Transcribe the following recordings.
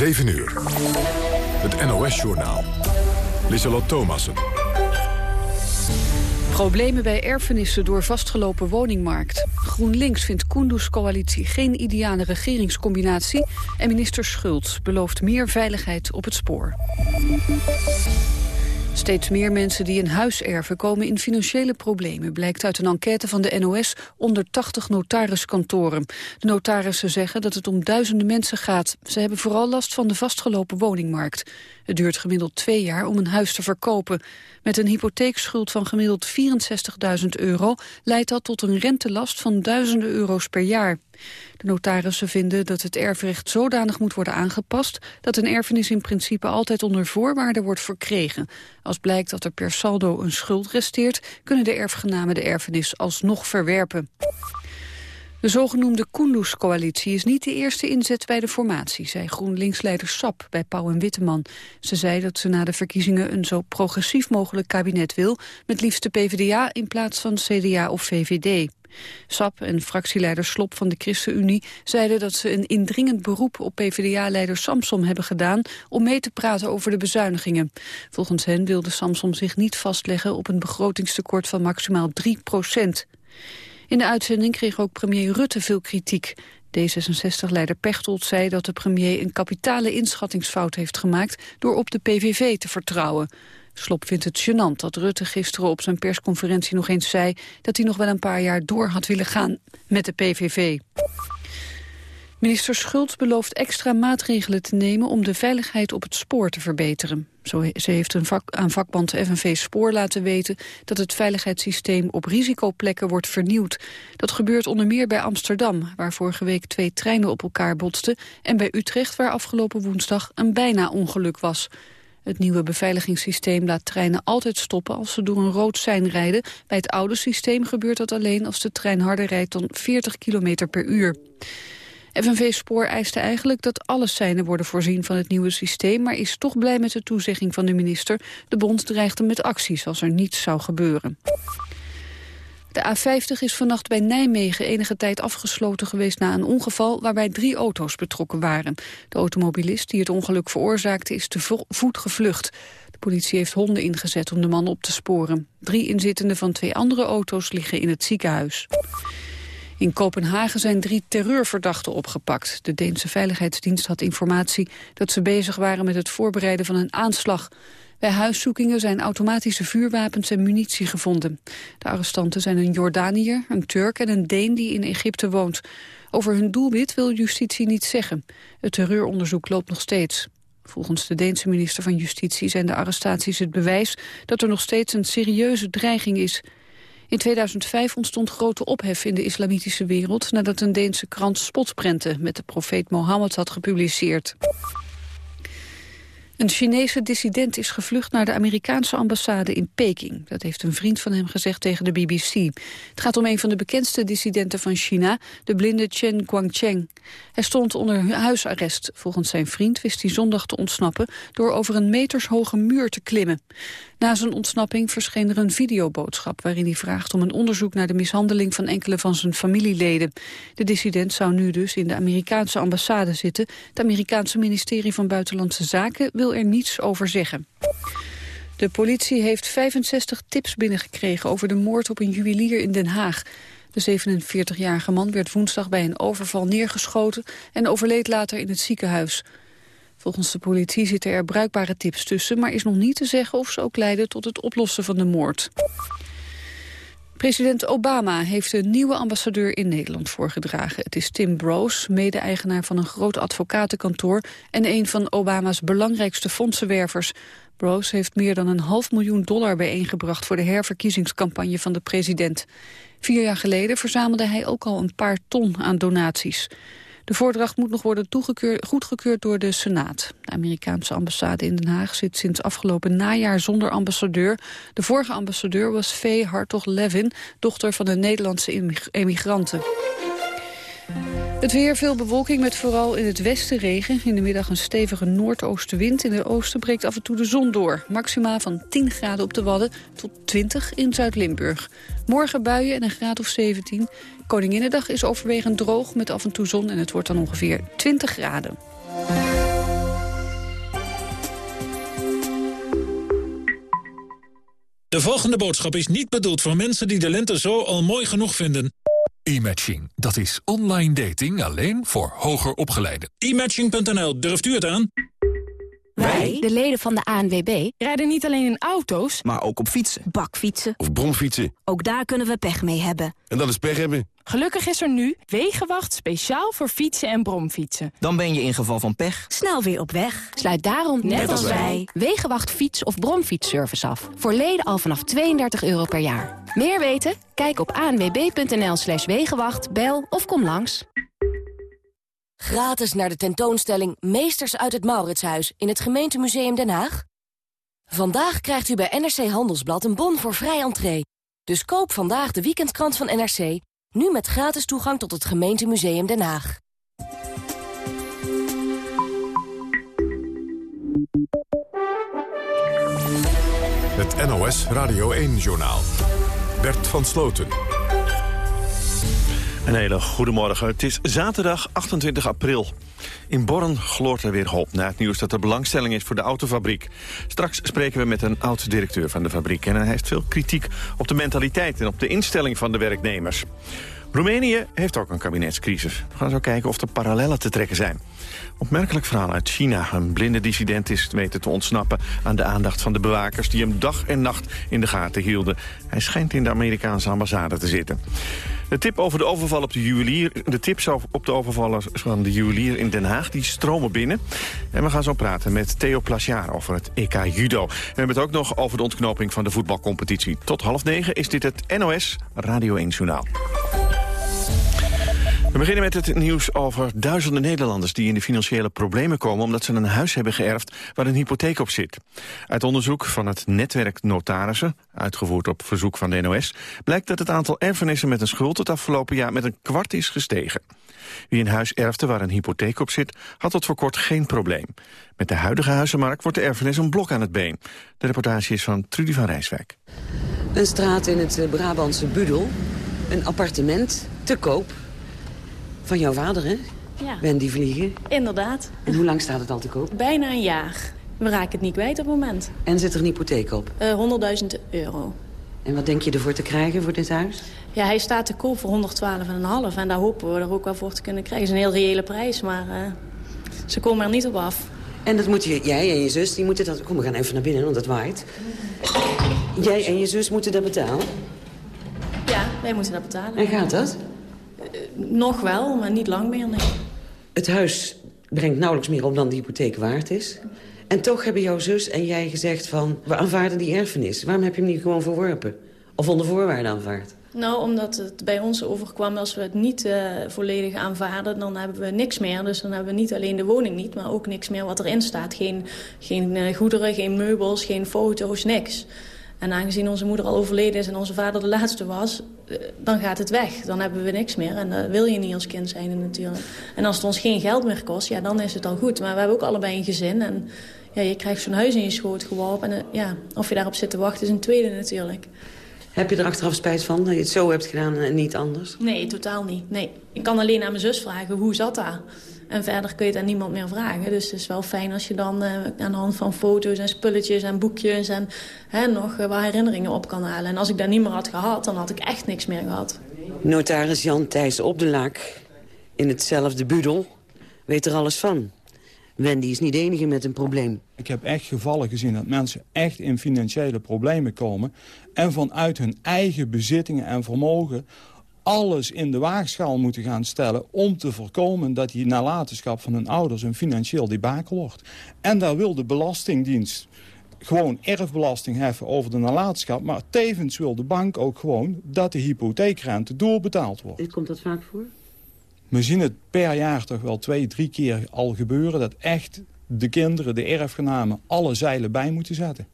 7 uur. Het NOS-journaal. Lieselot Thomassen. Problemen bij erfenissen door vastgelopen woningmarkt. GroenLinks vindt Kunduz-coalitie geen ideale regeringscombinatie... en minister Schultz belooft meer veiligheid op het spoor. Steeds meer mensen die een huis erven komen in financiële problemen... blijkt uit een enquête van de NOS onder 80 notariskantoren. De notarissen zeggen dat het om duizenden mensen gaat. Ze hebben vooral last van de vastgelopen woningmarkt. Het duurt gemiddeld twee jaar om een huis te verkopen. Met een hypotheekschuld van gemiddeld 64.000 euro... leidt dat tot een rentelast van duizenden euro's per jaar. De notarissen vinden dat het erfrecht zodanig moet worden aangepast... dat een erfenis in principe altijd onder voorwaarden wordt verkregen. Als blijkt dat er per saldo een schuld resteert... kunnen de erfgenamen de erfenis alsnog verwerpen. De zogenoemde Kunduz-coalitie is niet de eerste inzet bij de formatie, zei GroenLinks-leider Sap bij Pauw en Witteman. Ze zei dat ze na de verkiezingen een zo progressief mogelijk kabinet wil, met liefst de PvdA in plaats van CDA of VVD. Sap en fractieleider Slop van de ChristenUnie zeiden dat ze een indringend beroep op PvdA-leider Samsom hebben gedaan om mee te praten over de bezuinigingen. Volgens hen wilde Samsom zich niet vastleggen op een begrotingstekort van maximaal 3 procent. In de uitzending kreeg ook premier Rutte veel kritiek. D66-leider Pechtold zei dat de premier een kapitale inschattingsfout heeft gemaakt door op de PVV te vertrouwen. Slop vindt het gênant dat Rutte gisteren op zijn persconferentie nog eens zei dat hij nog wel een paar jaar door had willen gaan met de PVV. Minister Schultz belooft extra maatregelen te nemen om de veiligheid op het spoor te verbeteren. Zo ze heeft een vak, aan vakband FNV Spoor laten weten dat het veiligheidssysteem op risicoplekken wordt vernieuwd. Dat gebeurt onder meer bij Amsterdam, waar vorige week twee treinen op elkaar botsten, en bij Utrecht, waar afgelopen woensdag een bijna ongeluk was. Het nieuwe beveiligingssysteem laat treinen altijd stoppen als ze door een rood sein rijden. Bij het oude systeem gebeurt dat alleen als de trein harder rijdt dan 40 km per uur. FNV Spoor eiste eigenlijk dat alle seinen worden voorzien van het nieuwe systeem... maar is toch blij met de toezegging van de minister. De bond dreigde met acties als er niets zou gebeuren. De A50 is vannacht bij Nijmegen enige tijd afgesloten geweest na een ongeval waarbij drie auto's betrokken waren. De automobilist die het ongeluk veroorzaakte is te voet gevlucht. De politie heeft honden ingezet om de man op te sporen. Drie inzittenden van twee andere auto's liggen in het ziekenhuis. In Kopenhagen zijn drie terreurverdachten opgepakt. De Deense Veiligheidsdienst had informatie dat ze bezig waren met het voorbereiden van een aanslag. Bij huiszoekingen zijn automatische vuurwapens en munitie gevonden. De arrestanten zijn een Jordaniër, een Turk en een Deen die in Egypte woont. Over hun doelwit wil justitie niet zeggen. Het terreuronderzoek loopt nog steeds. Volgens de Deense minister van Justitie zijn de arrestaties het bewijs dat er nog steeds een serieuze dreiging is. In 2005 ontstond grote ophef in de islamitische wereld... nadat een Deense krant spotprenten met de profeet Mohammed had gepubliceerd. Een Chinese dissident is gevlucht naar de Amerikaanse ambassade in Peking. Dat heeft een vriend van hem gezegd tegen de BBC. Het gaat om een van de bekendste dissidenten van China, de blinde Chen Guangcheng. Hij stond onder huisarrest. Volgens zijn vriend wist hij zondag te ontsnappen door over een metershoge muur te klimmen. Na zijn ontsnapping verscheen er een videoboodschap waarin hij vraagt om een onderzoek naar de mishandeling van enkele van zijn familieleden. De dissident zou nu dus in de Amerikaanse ambassade zitten. Het Amerikaanse ministerie van Buitenlandse Zaken wil er niets over zeggen. De politie heeft 65 tips binnengekregen over de moord op een juwelier in Den Haag. De 47-jarige man werd woensdag bij een overval neergeschoten en overleed later in het ziekenhuis. Volgens de politie zitten er bruikbare tips tussen... maar is nog niet te zeggen of ze ook leiden tot het oplossen van de moord. President Obama heeft een nieuwe ambassadeur in Nederland voorgedragen. Het is Tim Brose, mede-eigenaar van een groot advocatenkantoor... en een van Obama's belangrijkste fondsenwervers. Brose heeft meer dan een half miljoen dollar bijeengebracht... voor de herverkiezingscampagne van de president. Vier jaar geleden verzamelde hij ook al een paar ton aan donaties. De voordracht moet nog worden goedgekeurd door de Senaat. De Amerikaanse ambassade in Den Haag zit sinds afgelopen najaar zonder ambassadeur. De vorige ambassadeur was Vee Hartog-Levin, dochter van een Nederlandse emigranten. Het weer, veel bewolking met vooral in het westen regen. In de middag een stevige noordoostenwind. In het oosten breekt af en toe de zon door. Maxima van 10 graden op de Wadden tot 20 in Zuid-Limburg. Morgen buien en een graad of 17. Koninginnedag is overwegend droog met af en toe zon... en het wordt dan ongeveer 20 graden. De volgende boodschap is niet bedoeld voor mensen die de lente zo al mooi genoeg vinden... E-matching, dat is online dating alleen voor hoger opgeleiden. E-matching.nl, durft u het aan? Wij, de leden van de ANWB, rijden niet alleen in auto's... maar ook op fietsen. Bakfietsen. Of bromfietsen. Ook daar kunnen we pech mee hebben. En dat is pech hebben. Gelukkig is er nu Wegenwacht speciaal voor fietsen en bromfietsen. Dan ben je in geval van pech snel weer op weg. Sluit daarom, net, als wij, Wegenwacht fiets- of bromfietsservice af. Voor leden al vanaf 32 euro per jaar. Meer weten? Kijk op anwb.nl slash wegenwacht, bel of kom langs. Gratis naar de tentoonstelling Meesters uit het Mauritshuis in het gemeentemuseum Den Haag? Vandaag krijgt u bij NRC Handelsblad een bon voor vrij entree. Dus koop vandaag de weekendkrant van NRC, nu met gratis toegang tot het gemeentemuseum Den Haag. Het NOS Radio 1-journaal. Bert van Sloten. Een hele goede morgen. Het is zaterdag 28 april. In Born gloort er weer hoop na het nieuws dat er belangstelling is voor de autofabriek. Straks spreken we met een oud-directeur van de fabriek... en hij heeft veel kritiek op de mentaliteit en op de instelling van de werknemers. Roemenië heeft ook een kabinetscrisis. We gaan zo kijken of er parallellen te trekken zijn. Opmerkelijk verhaal uit China. Een blinde dissident is weten te ontsnappen aan de aandacht van de bewakers... die hem dag en nacht in de gaten hielden. Hij schijnt in de Amerikaanse ambassade te zitten. De tip over de overval op de juwelier, de tips op de overval van de juwelier in Den Haag, die stromen binnen. En we gaan zo praten met Theo Plasjaar over het EK Judo. We hebben het ook nog over de ontknoping van de voetbalcompetitie. Tot half negen is dit het NOS Radio 1 Journaal. We beginnen met het nieuws over duizenden Nederlanders... die in de financiële problemen komen omdat ze een huis hebben geërfd... waar een hypotheek op zit. Uit onderzoek van het netwerk Notarissen, uitgevoerd op verzoek van de NOS... blijkt dat het aantal erfenissen met een schuld het afgelopen jaar met een kwart is gestegen. Wie een huis erfde waar een hypotheek op zit, had tot voor kort geen probleem. Met de huidige huizenmarkt wordt de erfenis een blok aan het been. De reportage is van Trudy van Rijswijk. Een straat in het Brabantse Budel, een appartement te koop van jouw vader, hè? Ja. Wendy Vliegen. Inderdaad. En hoe lang staat het al te koop? Bijna een jaar. We raken het niet kwijt op het moment. En zit er een hypotheek op? Uh, 100.000 euro. En wat denk je ervoor te krijgen voor dit huis? Ja, hij staat te koop voor 112,5 en daar hopen we er ook wel voor te kunnen krijgen. Het is een heel reële prijs, maar uh, ze komen er niet op af. En dat moet je, jij en je zus, die moeten dat... Kom, we gaan even naar binnen, want het waait. Jij en je zus moeten dat betalen? Ja, wij moeten dat betalen. En gaat dat? Nog wel, maar niet lang meer, nee. Het huis brengt nauwelijks meer op dan de hypotheek waard is. En toch hebben jouw zus en jij gezegd van... we aanvaarden die erfenis. Waarom heb je hem niet gewoon verworpen? Of onder voorwaarden aanvaard? Nou, omdat het bij ons overkwam als we het niet uh, volledig aanvaarden... dan hebben we niks meer. Dus dan hebben we niet alleen de woning niet, maar ook niks meer wat erin staat. Geen, geen uh, goederen, geen meubels, geen foto's, niks. En aangezien onze moeder al overleden is en onze vader de laatste was... dan gaat het weg. Dan hebben we niks meer. En dat wil je niet als kind zijn natuurlijk. En als het ons geen geld meer kost, ja, dan is het al goed. Maar we hebben ook allebei een gezin. En ja, je krijgt zo'n huis in je schoot geworpen. En ja, of je daarop zit te wachten is een tweede natuurlijk. Heb je er achteraf spijt van dat je het zo hebt gedaan en niet anders? Nee, totaal niet. Nee. Ik kan alleen aan mijn zus vragen, hoe zat dat? En verder kun je het aan niemand meer vragen. Dus het is wel fijn als je dan uh, aan de hand van foto's en spulletjes en boekjes... en hè, nog uh, wat herinneringen op kan halen. En als ik dat niet meer had gehad, dan had ik echt niks meer gehad. Notaris Jan Thijs op de Laak, in hetzelfde budel, weet er alles van. Wendy is niet de enige met een probleem. Ik heb echt gevallen gezien dat mensen echt in financiële problemen komen... en vanuit hun eigen bezittingen en vermogen alles in de waagschaal moeten gaan stellen... om te voorkomen dat die nalatenschap van hun ouders een financieel debakel wordt. En daar wil de Belastingdienst gewoon erfbelasting heffen over de nalatenschap... maar tevens wil de bank ook gewoon dat de hypotheekrente doorbetaald wordt. Komt dat vaak voor? We zien het per jaar toch wel twee, drie keer al gebeuren... dat echt de kinderen, de erfgenamen, alle zeilen bij moeten zetten.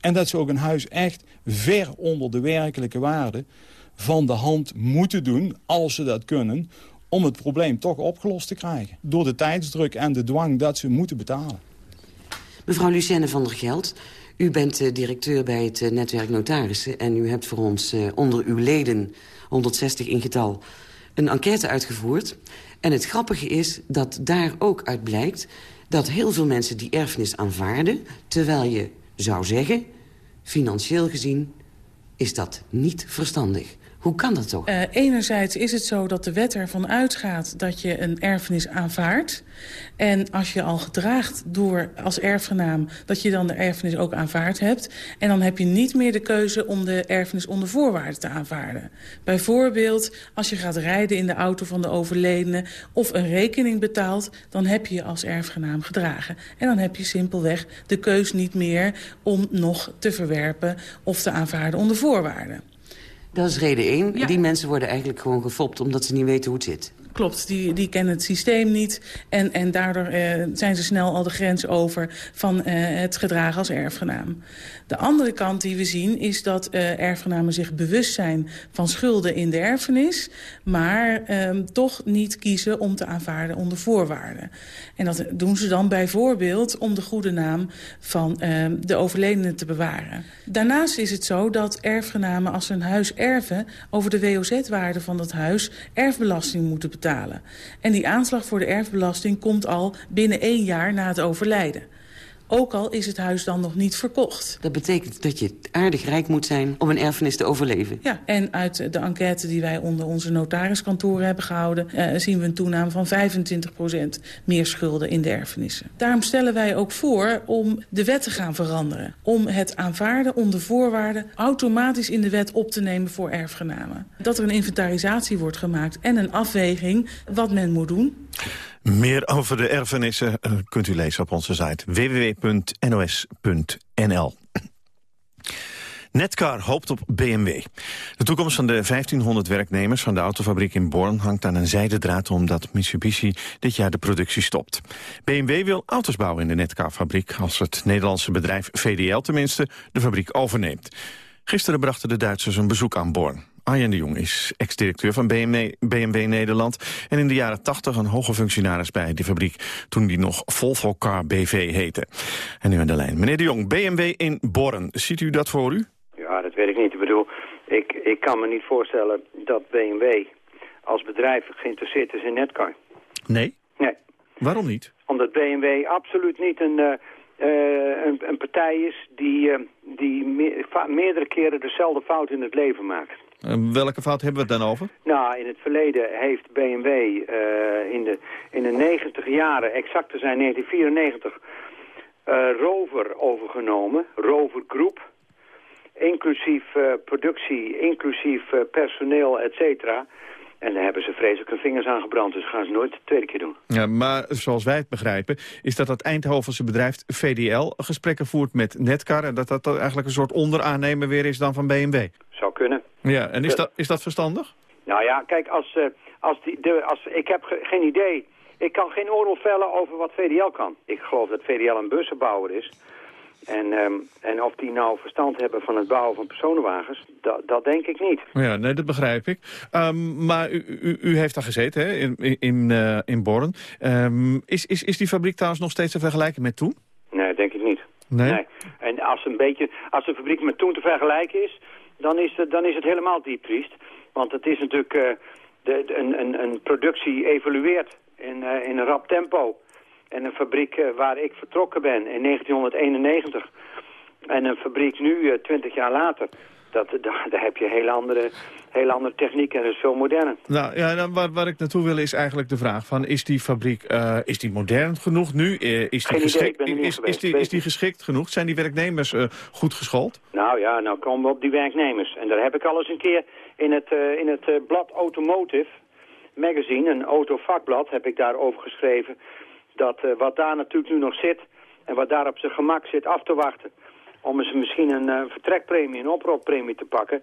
En dat ze ook een huis echt ver onder de werkelijke waarde van de hand moeten doen, als ze dat kunnen... om het probleem toch opgelost te krijgen. Door de tijdsdruk en de dwang dat ze moeten betalen. Mevrouw Lucienne van der Geld, u bent uh, directeur bij het uh, netwerk notarissen... en u hebt voor ons uh, onder uw leden, 160 in getal, een enquête uitgevoerd. En het grappige is dat daar ook uit blijkt... dat heel veel mensen die erfenis aanvaarden... terwijl je zou zeggen, financieel gezien is dat niet verstandig. Hoe kan dat toch? Uh, enerzijds is het zo dat de wet ervan uitgaat dat je een erfenis aanvaardt. En als je al gedraagt door als erfgenaam... dat je dan de erfenis ook aanvaard hebt. En dan heb je niet meer de keuze om de erfenis onder voorwaarden te aanvaarden. Bijvoorbeeld als je gaat rijden in de auto van de overledene... of een rekening betaalt, dan heb je je als erfgenaam gedragen. En dan heb je simpelweg de keus niet meer om nog te verwerpen... of te aanvaarden onder voorwaarden. Dat is reden één. Die mensen worden eigenlijk gewoon gefopt omdat ze niet weten hoe het zit. Klopt, die, die kennen het systeem niet. En, en daardoor eh, zijn ze snel al de grens over van eh, het gedrag als erfgenaam. De andere kant die we zien is dat uh, erfgenamen zich bewust zijn van schulden in de erfenis. Maar um, toch niet kiezen om te aanvaarden onder voorwaarden. En dat doen ze dan bijvoorbeeld om de goede naam van um, de overledene te bewaren. Daarnaast is het zo dat erfgenamen als ze een huis erven over de WOZ-waarde van dat huis erfbelasting moeten betalen. En die aanslag voor de erfbelasting komt al binnen één jaar na het overlijden. Ook al is het huis dan nog niet verkocht. Dat betekent dat je aardig rijk moet zijn om een erfenis te overleven. Ja, en uit de enquête die wij onder onze notariskantoren hebben gehouden... Uh, zien we een toename van 25% meer schulden in de erfenissen. Daarom stellen wij ook voor om de wet te gaan veranderen. Om het aanvaarden onder voorwaarden automatisch in de wet op te nemen voor erfgenamen. Dat er een inventarisatie wordt gemaakt en een afweging wat men moet doen. Meer over de erfenissen uh, kunt u lezen op onze site www.nos.nl. Netcar hoopt op BMW. De toekomst van de 1500 werknemers van de autofabriek in Born hangt aan een zijdendraad omdat Mitsubishi dit jaar de productie stopt. BMW wil auto's bouwen in de Netcar-fabriek als het Nederlandse bedrijf VDL tenminste de fabriek overneemt. Gisteren brachten de Duitsers een bezoek aan Born. Arjen de Jong is ex-directeur van BMW, BMW, Nederland... en in de jaren 80 een hoge functionaris bij die fabriek... toen die nog Volvo Car BV heette. En nu aan de lijn. Meneer de Jong, BMW in Born. Ziet u dat voor u? Ja, dat weet ik niet. Ik bedoel, ik, ik kan me niet voorstellen dat BMW als bedrijf geïnteresseerd is in Netcar. Nee? Nee. Waarom niet? Omdat BMW absoluut niet een... Uh, uh, een, een, partij is die, uh, die me meerdere keren dezelfde fout in het leven maakt. Uh, welke fout hebben we het dan over? Nou, in het verleden heeft BMW in, de, in de 90 jaren, exact te zijn 1994, Rover overgenomen, Rover Groep. Inclusief productie, inclusief personeel, et cetera. En daar hebben ze vreselijk hun vingers aan gebrand, dus gaan ze nooit de tweede keer doen. Ja, maar zoals wij het begrijpen, is dat het Eindhovense bedrijf VDL gesprekken voert met Netcar... en dat dat eigenlijk een soort onderaannemer weer is dan van BMW? Zou kunnen. Ja, en is, dat, is dat verstandig? Nou ja, kijk, als, uh, als die, de, als, ik heb ge, geen idee... Ik kan geen oordeel vellen over wat VDL kan. Ik geloof dat VDL een bussenbouwer is... En, um, en of die nou verstand hebben van het bouwen van personenwagens, dat, dat denk ik niet. Ja, nee, dat begrijp ik. Um, maar u, u, u, heeft daar gezeten, hè, in, in, uh, in Born. Um, is, is, is die fabriek trouwens nog steeds te vergelijken met toen? Nee, denk ik niet. Nee? nee. En als, een beetje, als de fabriek met toen te vergelijken is, dan is het, dan is het helemaal diep triest. Want het is natuurlijk, uh, de, een, een, een productie evolueert in, uh, in een rap tempo. En een fabriek uh, waar ik vertrokken ben in 1991 en een fabriek nu, 20 jaar later, dat, daar, heb je heel andere, heel andere techniek en dat is veel moderner. Nou ja, dan, waar, waar ik naartoe wil is eigenlijk de vraag van, is die fabriek uh, is die modern genoeg nu? is, die geschikt, idee, is, is, die, is die geschikt genoeg? Zijn die werknemers goed geschoold? Nou ja, nou komen we op die werknemers. En daar heb ik al eens een keer in het, in het blad Automotive magazine, een autovakblad, heb ik daarover geschreven dat wat daar natuurlijk nu nog zit en wat daar op zijn gemak zit af te wachten om eens misschien een uh, vertrekpremie, een oproeppremie te pakken,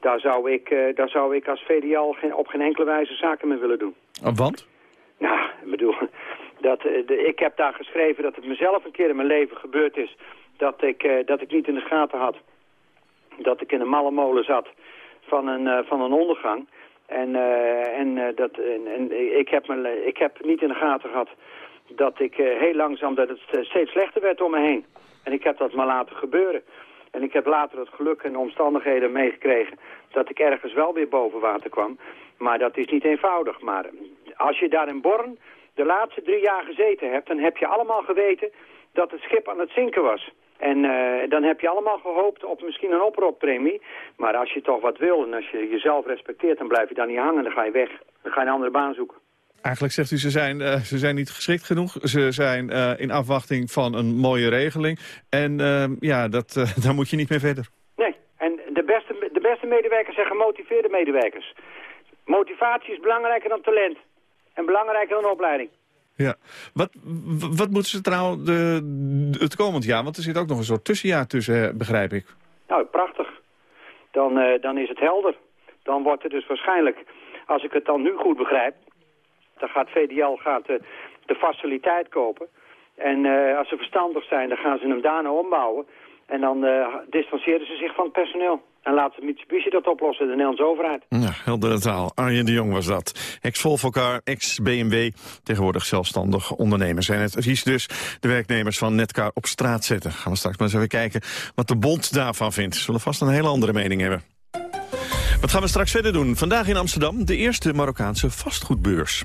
daar zou ik, uh, daar zou ik als VDL geen, op geen enkele wijze zaken mee willen doen. Want? Nou, ik bedoel, dat, de, ik heb daar geschreven dat het mezelf een keer in mijn leven gebeurd is dat ik, dat ik niet in de gaten had dat ik in een malle molen zat van een, van een ondergang. En, en, dat, en, en ik, heb me, ik heb niet in de gaten gehad dat ik heel langzaam, dat het steeds slechter werd om me heen. En ik heb dat maar laten gebeuren. En ik heb later het geluk en de omstandigheden meegekregen dat ik ergens wel weer boven water kwam. Maar dat is niet eenvoudig. Maar als je daar in Born de laatste drie jaar gezeten hebt, dan heb je allemaal geweten dat het schip aan het zinken was. En eh, dan heb je allemaal gehoopt op misschien een oproeppremie. Maar als je toch wat wil en als je jezelf respecteert, dan blijf je daar niet hangen. Dan ga je weg. Dan ga je een andere baan zoeken. Eigenlijk zegt u, ze zijn, uh, ze zijn niet geschikt genoeg. Ze zijn uh, in afwachting van een mooie regeling. En uh, ja, dat, daar moet je niet meer verder. Nee, en de beste, de beste medewerkers zijn gemotiveerde medewerkers. Motivatie is belangrijker dan talent. En belangrijker dan opleiding. Ja. Wat, wat moeten ze trouwens de, het komend jaar? Want er zit ook nog een soort tussenjaar tussen, begrijp ik. Nou, prachtig. Dan, dan is het helder. Dan wordt er dus waarschijnlijk, als ik het dan nu goed begrijp... dan gaat VDL gaat de, de faciliteit kopen. En uh, als ze verstandig zijn, dan gaan ze hem daarna ombouwen. En dan uh, distancieren ze zich van het personeel. En laat Mitsubishi dat oplossen, de Nederlandse overheid. Ja, heldere taal. Arjen de Jong was dat. Ex-Volvocar, ex-BMW, tegenwoordig zelfstandig ondernemer. Zijn het advies dus de werknemers van Netcar op straat zetten. Gaan we straks maar eens even kijken wat de bond daarvan vindt. Ze zullen vast een hele andere mening hebben. Wat gaan we straks verder doen? Vandaag in Amsterdam de eerste Marokkaanse vastgoedbeurs.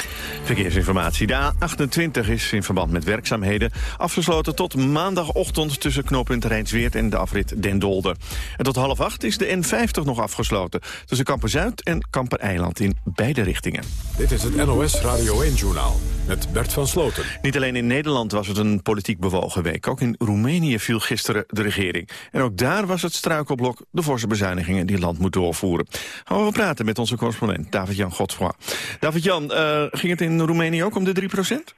Verkeersinformatie. De A28 is in verband met werkzaamheden afgesloten tot maandagochtend tussen knooppunt Rijnsweert en de afrit Den Dolder. En tot half acht is de N50 nog afgesloten tussen Kampen Zuid en Kamper Eiland in beide richtingen. Dit is het NOS Radio 1-journaal met Bert van Sloten. Niet alleen in Nederland was het een politiek bewogen week. Ook in Roemenië viel gisteren de regering. En ook daar was het struikelblok de forse bezuinigingen die het land moet doorvoeren. Gaan we praten met onze correspondent David-Jan Godfroy. David-Jan, uh, ging het in Roemenië ook om de 3 procent?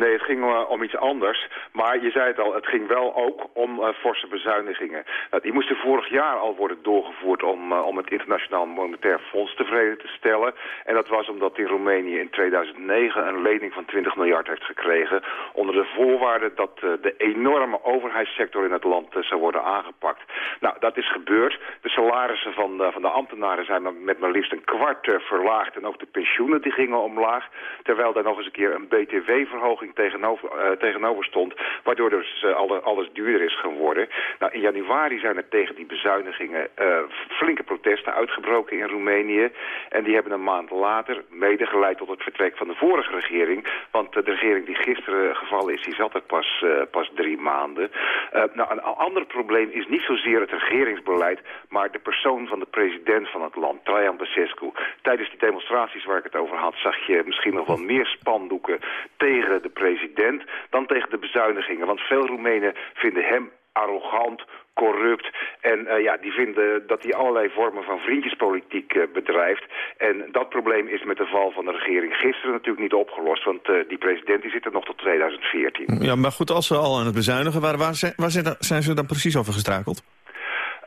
Nee, het ging uh, om iets anders. Maar je zei het al, het ging wel ook om uh, forse bezuinigingen. Uh, die moesten vorig jaar al worden doorgevoerd om, om het Internationaal Monetair Fonds tevreden te stellen. En dat was omdat in Roemenië in 2009 een lening van 20 miljard heeft gekregen... onder de voorwaarde dat de enorme overheidssector in het land zou worden aangepakt. Nou, dat is gebeurd. De salarissen van, van de ambtenaren zijn met maar liefst een kwart verlaagd. En ook de pensioenen die gingen omlaag. Terwijl daar nog eens een keer een btw-verhoging tegenover, uh, tegenover stond, waardoor dus alle, alles duurder is geworden. Nou, in januari zijn er tegen die bezuinigingen uh, flinke protesten uitgebroken in Roemenië. En die hebben een maand later mede geleid tot het vertrek van de vorige regering. Want de regering die gisteren gevallen is, die zat er pas, pas drie maanden. nou, een ander probleem is niet zozeer het regeringsbeleid, maar de persoon van de president van het land, Traian Basescu. Tijdens die demonstraties waar ik het over had, zag je misschien nog wel meer spandoeken tegen de president dan tegen de bezuinigingen. Want veel Roemenen vinden hem arrogant, corrupt. En uh, ja, die vinden dat hij allerlei vormen van vriendjespolitiek uh, bedrijft. En dat probleem is met de val van de regering gisteren natuurlijk niet opgelost. Want uh, die president die zit er nog tot 2014. Ja, maar goed, als ze al aan het bezuinigen waren, waar zijn, waar zijn, zijn ze dan precies over gestrakeld?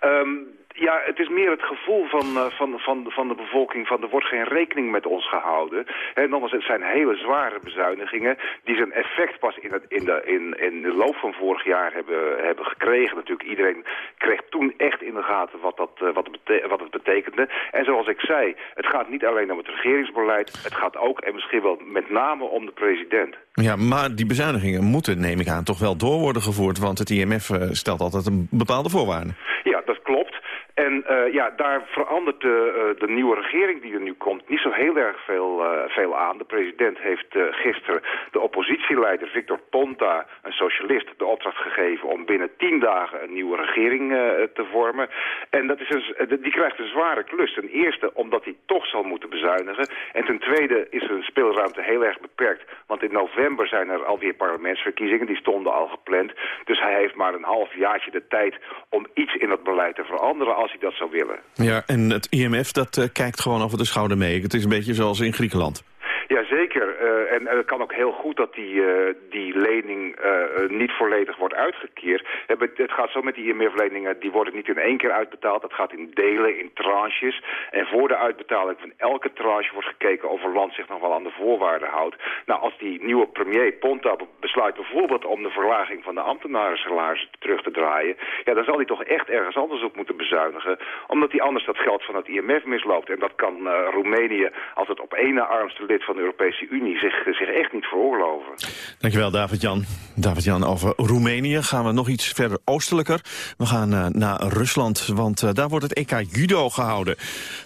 Um, ja, het is meer het gevoel van, uh, van, van, van de bevolking van er wordt geen rekening met ons gehouden. En nogmaals, het zijn hele zware bezuinigingen die zijn effect pas in, het, in, de, in, in de loop van vorig jaar hebben, hebben gekregen. Natuurlijk, iedereen kreeg toen echt in de gaten wat, dat, uh, wat, bete wat het betekende. En zoals ik zei, het gaat niet alleen om het regeringsbeleid, het gaat ook en misschien wel met name om de president. Ja, maar die bezuinigingen moeten, neem ik aan, toch wel door worden gevoerd, want het IMF uh, stelt altijd een bepaalde voorwaarden. Ja, dat klopt. En uh, ja, daar verandert de, uh, de nieuwe regering die er nu komt niet zo heel erg veel, uh, veel aan. De president heeft gisteren de oppositieleider Victor Ponta, een socialist, de opdracht gegeven om binnen tien dagen een nieuwe regering te vormen. En dat is een, die krijgt een zware klus. Ten eerste omdat hij toch zal moeten bezuinigen. En ten tweede is zijn speelruimte heel erg beperkt. Want in november zijn er alweer parlementsverkiezingen, die stonden al gepland. Dus hij heeft maar een half jaartje de tijd om iets in het beleid te veranderen als hij dat zou willen. Ja, en het IMF dat uh, kijkt gewoon over de schouder mee. Het is een beetje zoals in Griekenland. Jazeker. Uh, en het kan ook heel goed dat die, uh, die lening uh, niet volledig wordt uitgekeerd. Het gaat zo met die IMF-leningen, die worden niet in één keer uitbetaald. Het gaat in delen, in tranches. En voor de uitbetaling van elke tranche wordt gekeken of een land zich nog wel aan de voorwaarden houdt. Nou, als die nieuwe premier Ponta besluit bijvoorbeeld om de verlaging van de ambtenarensalarissen terug te draaien, ja, dan zal hij toch echt ergens anders op moeten bezuinigen. Omdat hij anders dat geld van het IMF misloopt. En dat kan Roemenië als het op ene armste lid van de Europese Unie zich, zich echt niet veroorloven. Dankjewel David-Jan. David-Jan, over Roemenië gaan we nog iets verder oostelijker. We gaan uh, naar Rusland, want uh, daar wordt het EK Judo gehouden.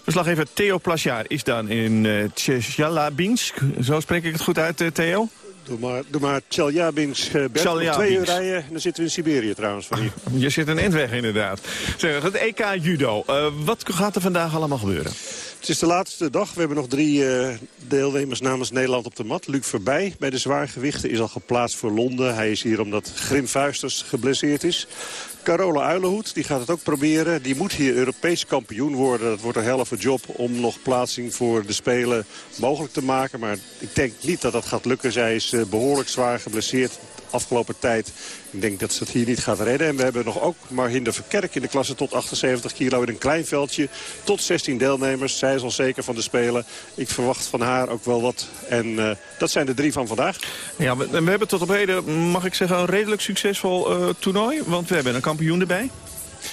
Verslaggever Theo Plasjaar is dan in uh. Zo spreek ik het goed uit, Theo? Doe maar, doe maar Tjeljabinsk, uh, Bert. Nog twee uur rijden en dan zitten we in Siberië trouwens van hier. Je zit een endweg inderdaad. Zeg, het EK Judo. Uh, wat gaat er vandaag allemaal gebeuren? Het is de laatste dag. We hebben nog drie uh, deelnemers namens Nederland op de mat. Luc Verbij bij de zwaargewichten is al geplaatst voor Londen. Hij is hier omdat Grim Vuisters geblesseerd is. Carola Uilenhoed die gaat het ook proberen. Die moet hier Europees kampioen worden. Dat wordt een helft job om nog plaatsing voor de Spelen mogelijk te maken. Maar ik denk niet dat dat gaat lukken. Zij is uh, behoorlijk zwaar geblesseerd afgelopen tijd. Ik denk dat ze het hier niet gaat redden. En we hebben nog ook Marhinde Verkerk in de klasse tot 78 kilo in een klein veldje. Tot 16 deelnemers. Zij is al zeker van de Spelen. Ik verwacht van haar ook wel wat. En uh, dat zijn de drie van vandaag. Ja, we, we hebben tot op heden, mag ik zeggen, een redelijk succesvol uh, toernooi. Want we hebben een kampioen erbij.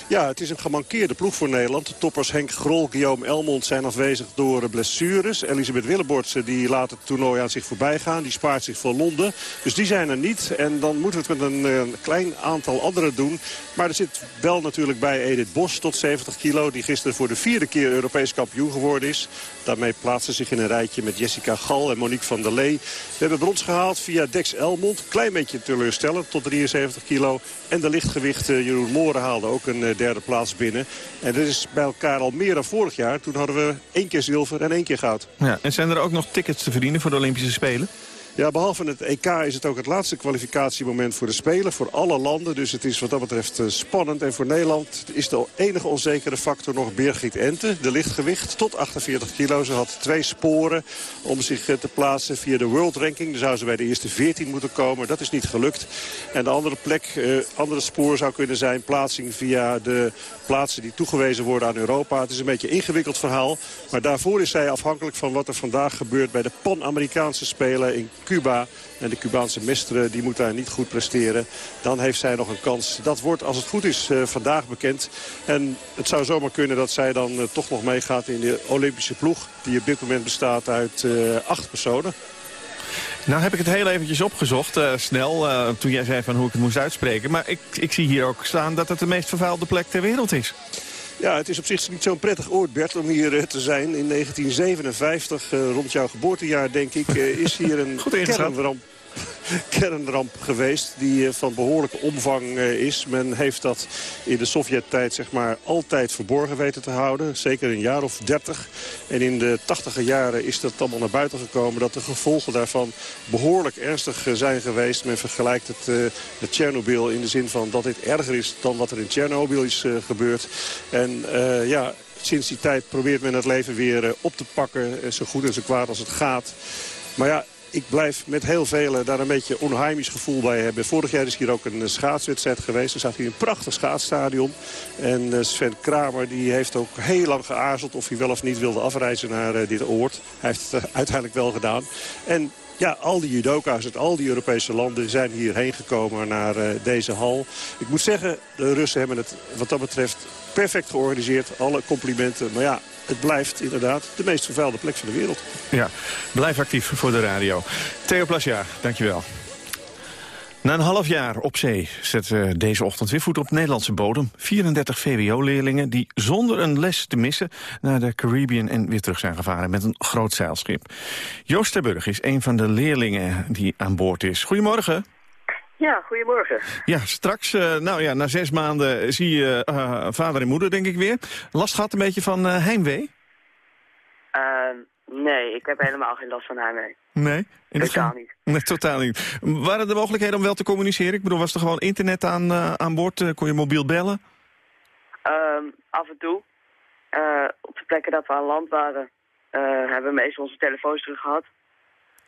Ja, het is een gemankeerde ploeg voor Nederland. De toppers Henk Grol, Guillaume Elmond zijn afwezig door blessures. Elisabeth Willebortse die laat het toernooi aan zich voorbij gaan. Die spaart zich voor Londen. Dus die zijn er niet. En dan moeten we het met een, een klein aantal anderen doen. Maar er zit wel natuurlijk bij Edith Bos tot 70 kilo. Die gisteren voor de vierde keer Europees kampioen geworden is. Daarmee plaatst ze zich in een rijtje met Jessica Gal en Monique van der Lee. We hebben brons gehaald via Dex Elmond. Klein beetje teleurstellend tot 73 kilo. En de lichtgewicht Jeroen Mooren haalde ook een derde plaats binnen. En dat is bij elkaar al meer dan vorig jaar. Toen hadden we één keer zilver en één keer goud. Ja, en zijn er ook nog tickets te verdienen voor de Olympische Spelen? Ja, behalve het EK is het ook het laatste kwalificatiemoment voor de Spelen. Voor alle landen. Dus het is wat dat betreft spannend. En voor Nederland is de enige onzekere factor nog Birgit Ente. De lichtgewicht tot 48 kilo. Ze had twee sporen om zich te plaatsen via de World Ranking. Dan zou ze bij de eerste 14 moeten komen. Dat is niet gelukt. En de andere plek, uh, andere spoor zou kunnen zijn plaatsing via de plaatsen die toegewezen worden aan Europa. Het is een beetje een ingewikkeld verhaal. Maar daarvoor is zij afhankelijk van wat er vandaag gebeurt bij de Pan-Amerikaanse Spelen in Cuba. En de Cubaanse mestre die moet daar niet goed presteren. Dan heeft zij nog een kans. Dat wordt als het goed is uh, vandaag bekend. En het zou zomaar kunnen dat zij dan uh, toch nog meegaat in de Olympische ploeg. Die op dit moment bestaat uit uh, acht personen. Nou heb ik het heel eventjes opgezocht, snel, toen jij zei van hoe ik het moest uitspreken. Maar ik, ik zie hier ook staan dat het de meest vervuilde plek ter wereld is. Ja, het is op zich niet zo'n prettig oord, Bert, om hier uh, te zijn. In 1957, rond jouw geboortejaar denk ik, is hier een kernramp kernramp geweest die van behoorlijke omvang is. Men heeft dat in de Sovjet-tijd zeg maar, altijd verborgen weten te houden. Zeker een jaar of dertig. En in de tachtiger jaren is dat allemaal naar buiten gekomen... dat de gevolgen daarvan behoorlijk ernstig zijn geweest. Men vergelijkt het met Tsjernobyl in de zin van dat dit erger is... dan wat er in Tsjernobyl is gebeurd. En ja, sinds die tijd probeert men het leven weer op te pakken. zo goed en zo kwaad als het gaat. Maar ja, ik blijf met heel velen daar een beetje onheimisch gevoel bij hebben. Vorig jaar is hier ook een schaatswedstrijd geweest. Er staat hier een prachtig schaatsstadion. En Sven Kramer die heeft ook heel lang geaarzeld of hij wel of niet wilde afreizen naar dit oord. Hij heeft het uiteindelijk wel gedaan. En ja, al die judoka's uit al die Europese landen zijn hierheen gekomen naar deze hal. Ik moet zeggen, de Russen hebben het wat dat betreft perfect georganiseerd. Alle complimenten. Maar ja, het blijft inderdaad de meest vervuilde plek van de wereld. Ja, blijf actief voor de radio. Theo Plasjaar, dankjewel. Na een half jaar op zee zetten deze ochtend weer voet op Nederlandse bodem. 34 VWO-leerlingen die zonder een les te missen... naar de Caribbean en weer terug zijn gevaren met een groot zeilschip. Joost Terburg is een van de leerlingen die aan boord is. Goedemorgen. Ja, goedemorgen. Ja, straks, uh, nou ja, na zes maanden zie je uh, vader en moeder, denk ik weer. Last gehad een beetje van uh, heimwee? nee, ik heb helemaal geen last van heimwee. Nee? In totaal niet. Nee, totaal niet. Waren er mogelijkheden om wel te communiceren? Ik bedoel, was er gewoon internet aan, aan boord? kon je mobiel bellen? Um, af en toe. op de plekken dat we aan land waren, hebben we meestal onze telefoons terug gehad.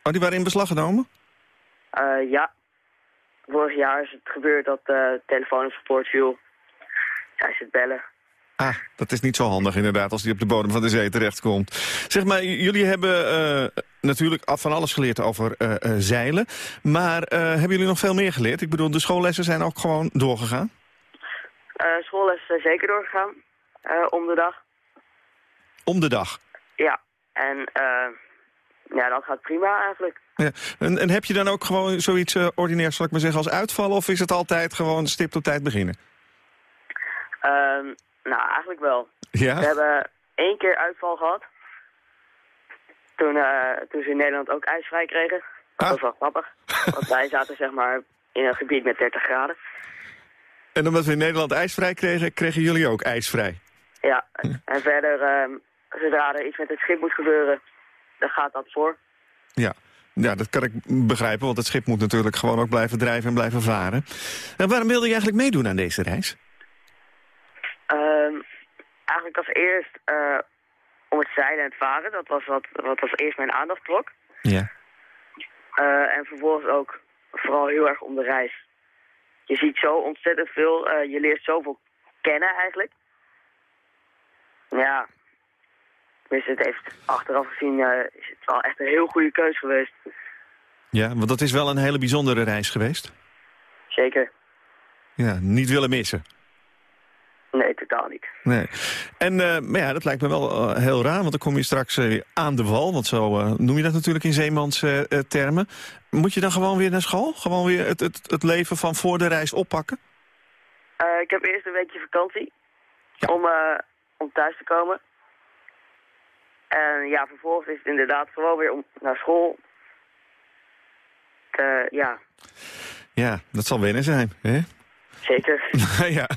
Oh, die waren in beslag genomen? ja. Vorig jaar is het gebeurd dat de telefoon op support viel. Is het bellen. Ah, dat is niet zo handig inderdaad als die op de bodem van de zee terechtkomt. Zeg maar, jullie hebben uh, natuurlijk van alles geleerd over uh, uh, zeilen. Maar hebben jullie nog veel meer geleerd? Ik bedoel, de schoollessen zijn ook gewoon doorgegaan? schoollessen zijn zeker doorgegaan. om de dag. Om de dag? Ja, en ja, dat gaat prima eigenlijk. Ja. En, en heb je dan ook gewoon zoiets uh, ordinairs, zal ik maar zeggen, als uitvallen? Of is het altijd gewoon stipt op tijd beginnen? Um, nou, eigenlijk wel. Ja? We hebben één keer uitval gehad. Toen, uh, toen ze in Nederland ook ijsvrij kregen. Dat was wel grappig. Want wij zaten zeg maar in een gebied met 30 graden. En omdat we in Nederland ijsvrij kregen, kregen jullie ook ijsvrij? Ja, en verder, ehm, zodra er iets met het schip moet gebeuren, dan gaat dat voor. Ja. Ja, dat kan ik begrijpen, want het schip moet natuurlijk gewoon ook blijven drijven en blijven varen. En waarom wilde je eigenlijk meedoen aan deze reis? Ehm, eigenlijk als eerst eh, om het zeilen en het varen. Dat was wat, wat als eerst mijn aandacht trok. Ja. Eh, en vervolgens ook vooral heel erg om de reis. Je ziet zo ontzettend veel, eh, je leert zoveel kennen eigenlijk. Ja, dus het heeft achteraf gezien eh, is het wel echt een heel goede keus geweest. Ja, want dat is wel een hele bijzondere reis geweest. Zeker. Ja, niet willen missen. Nee, totaal niet. Nee. En eh, maar ja, dat lijkt me wel eh, heel raar, want dan kom je straks aan de wal. Want zo noem je dat natuurlijk in zeemans termen. Moet je dan gewoon weer naar school? Gewoon weer het, het, het leven van voor de reis oppakken? Ik heb eerst een weekje vakantie om, om thuis te komen. En ja, vervolgens is het inderdaad gewoon weer om, naar school. Te, ja, Ja, dat zal wennen zijn, hè? zeker. ja,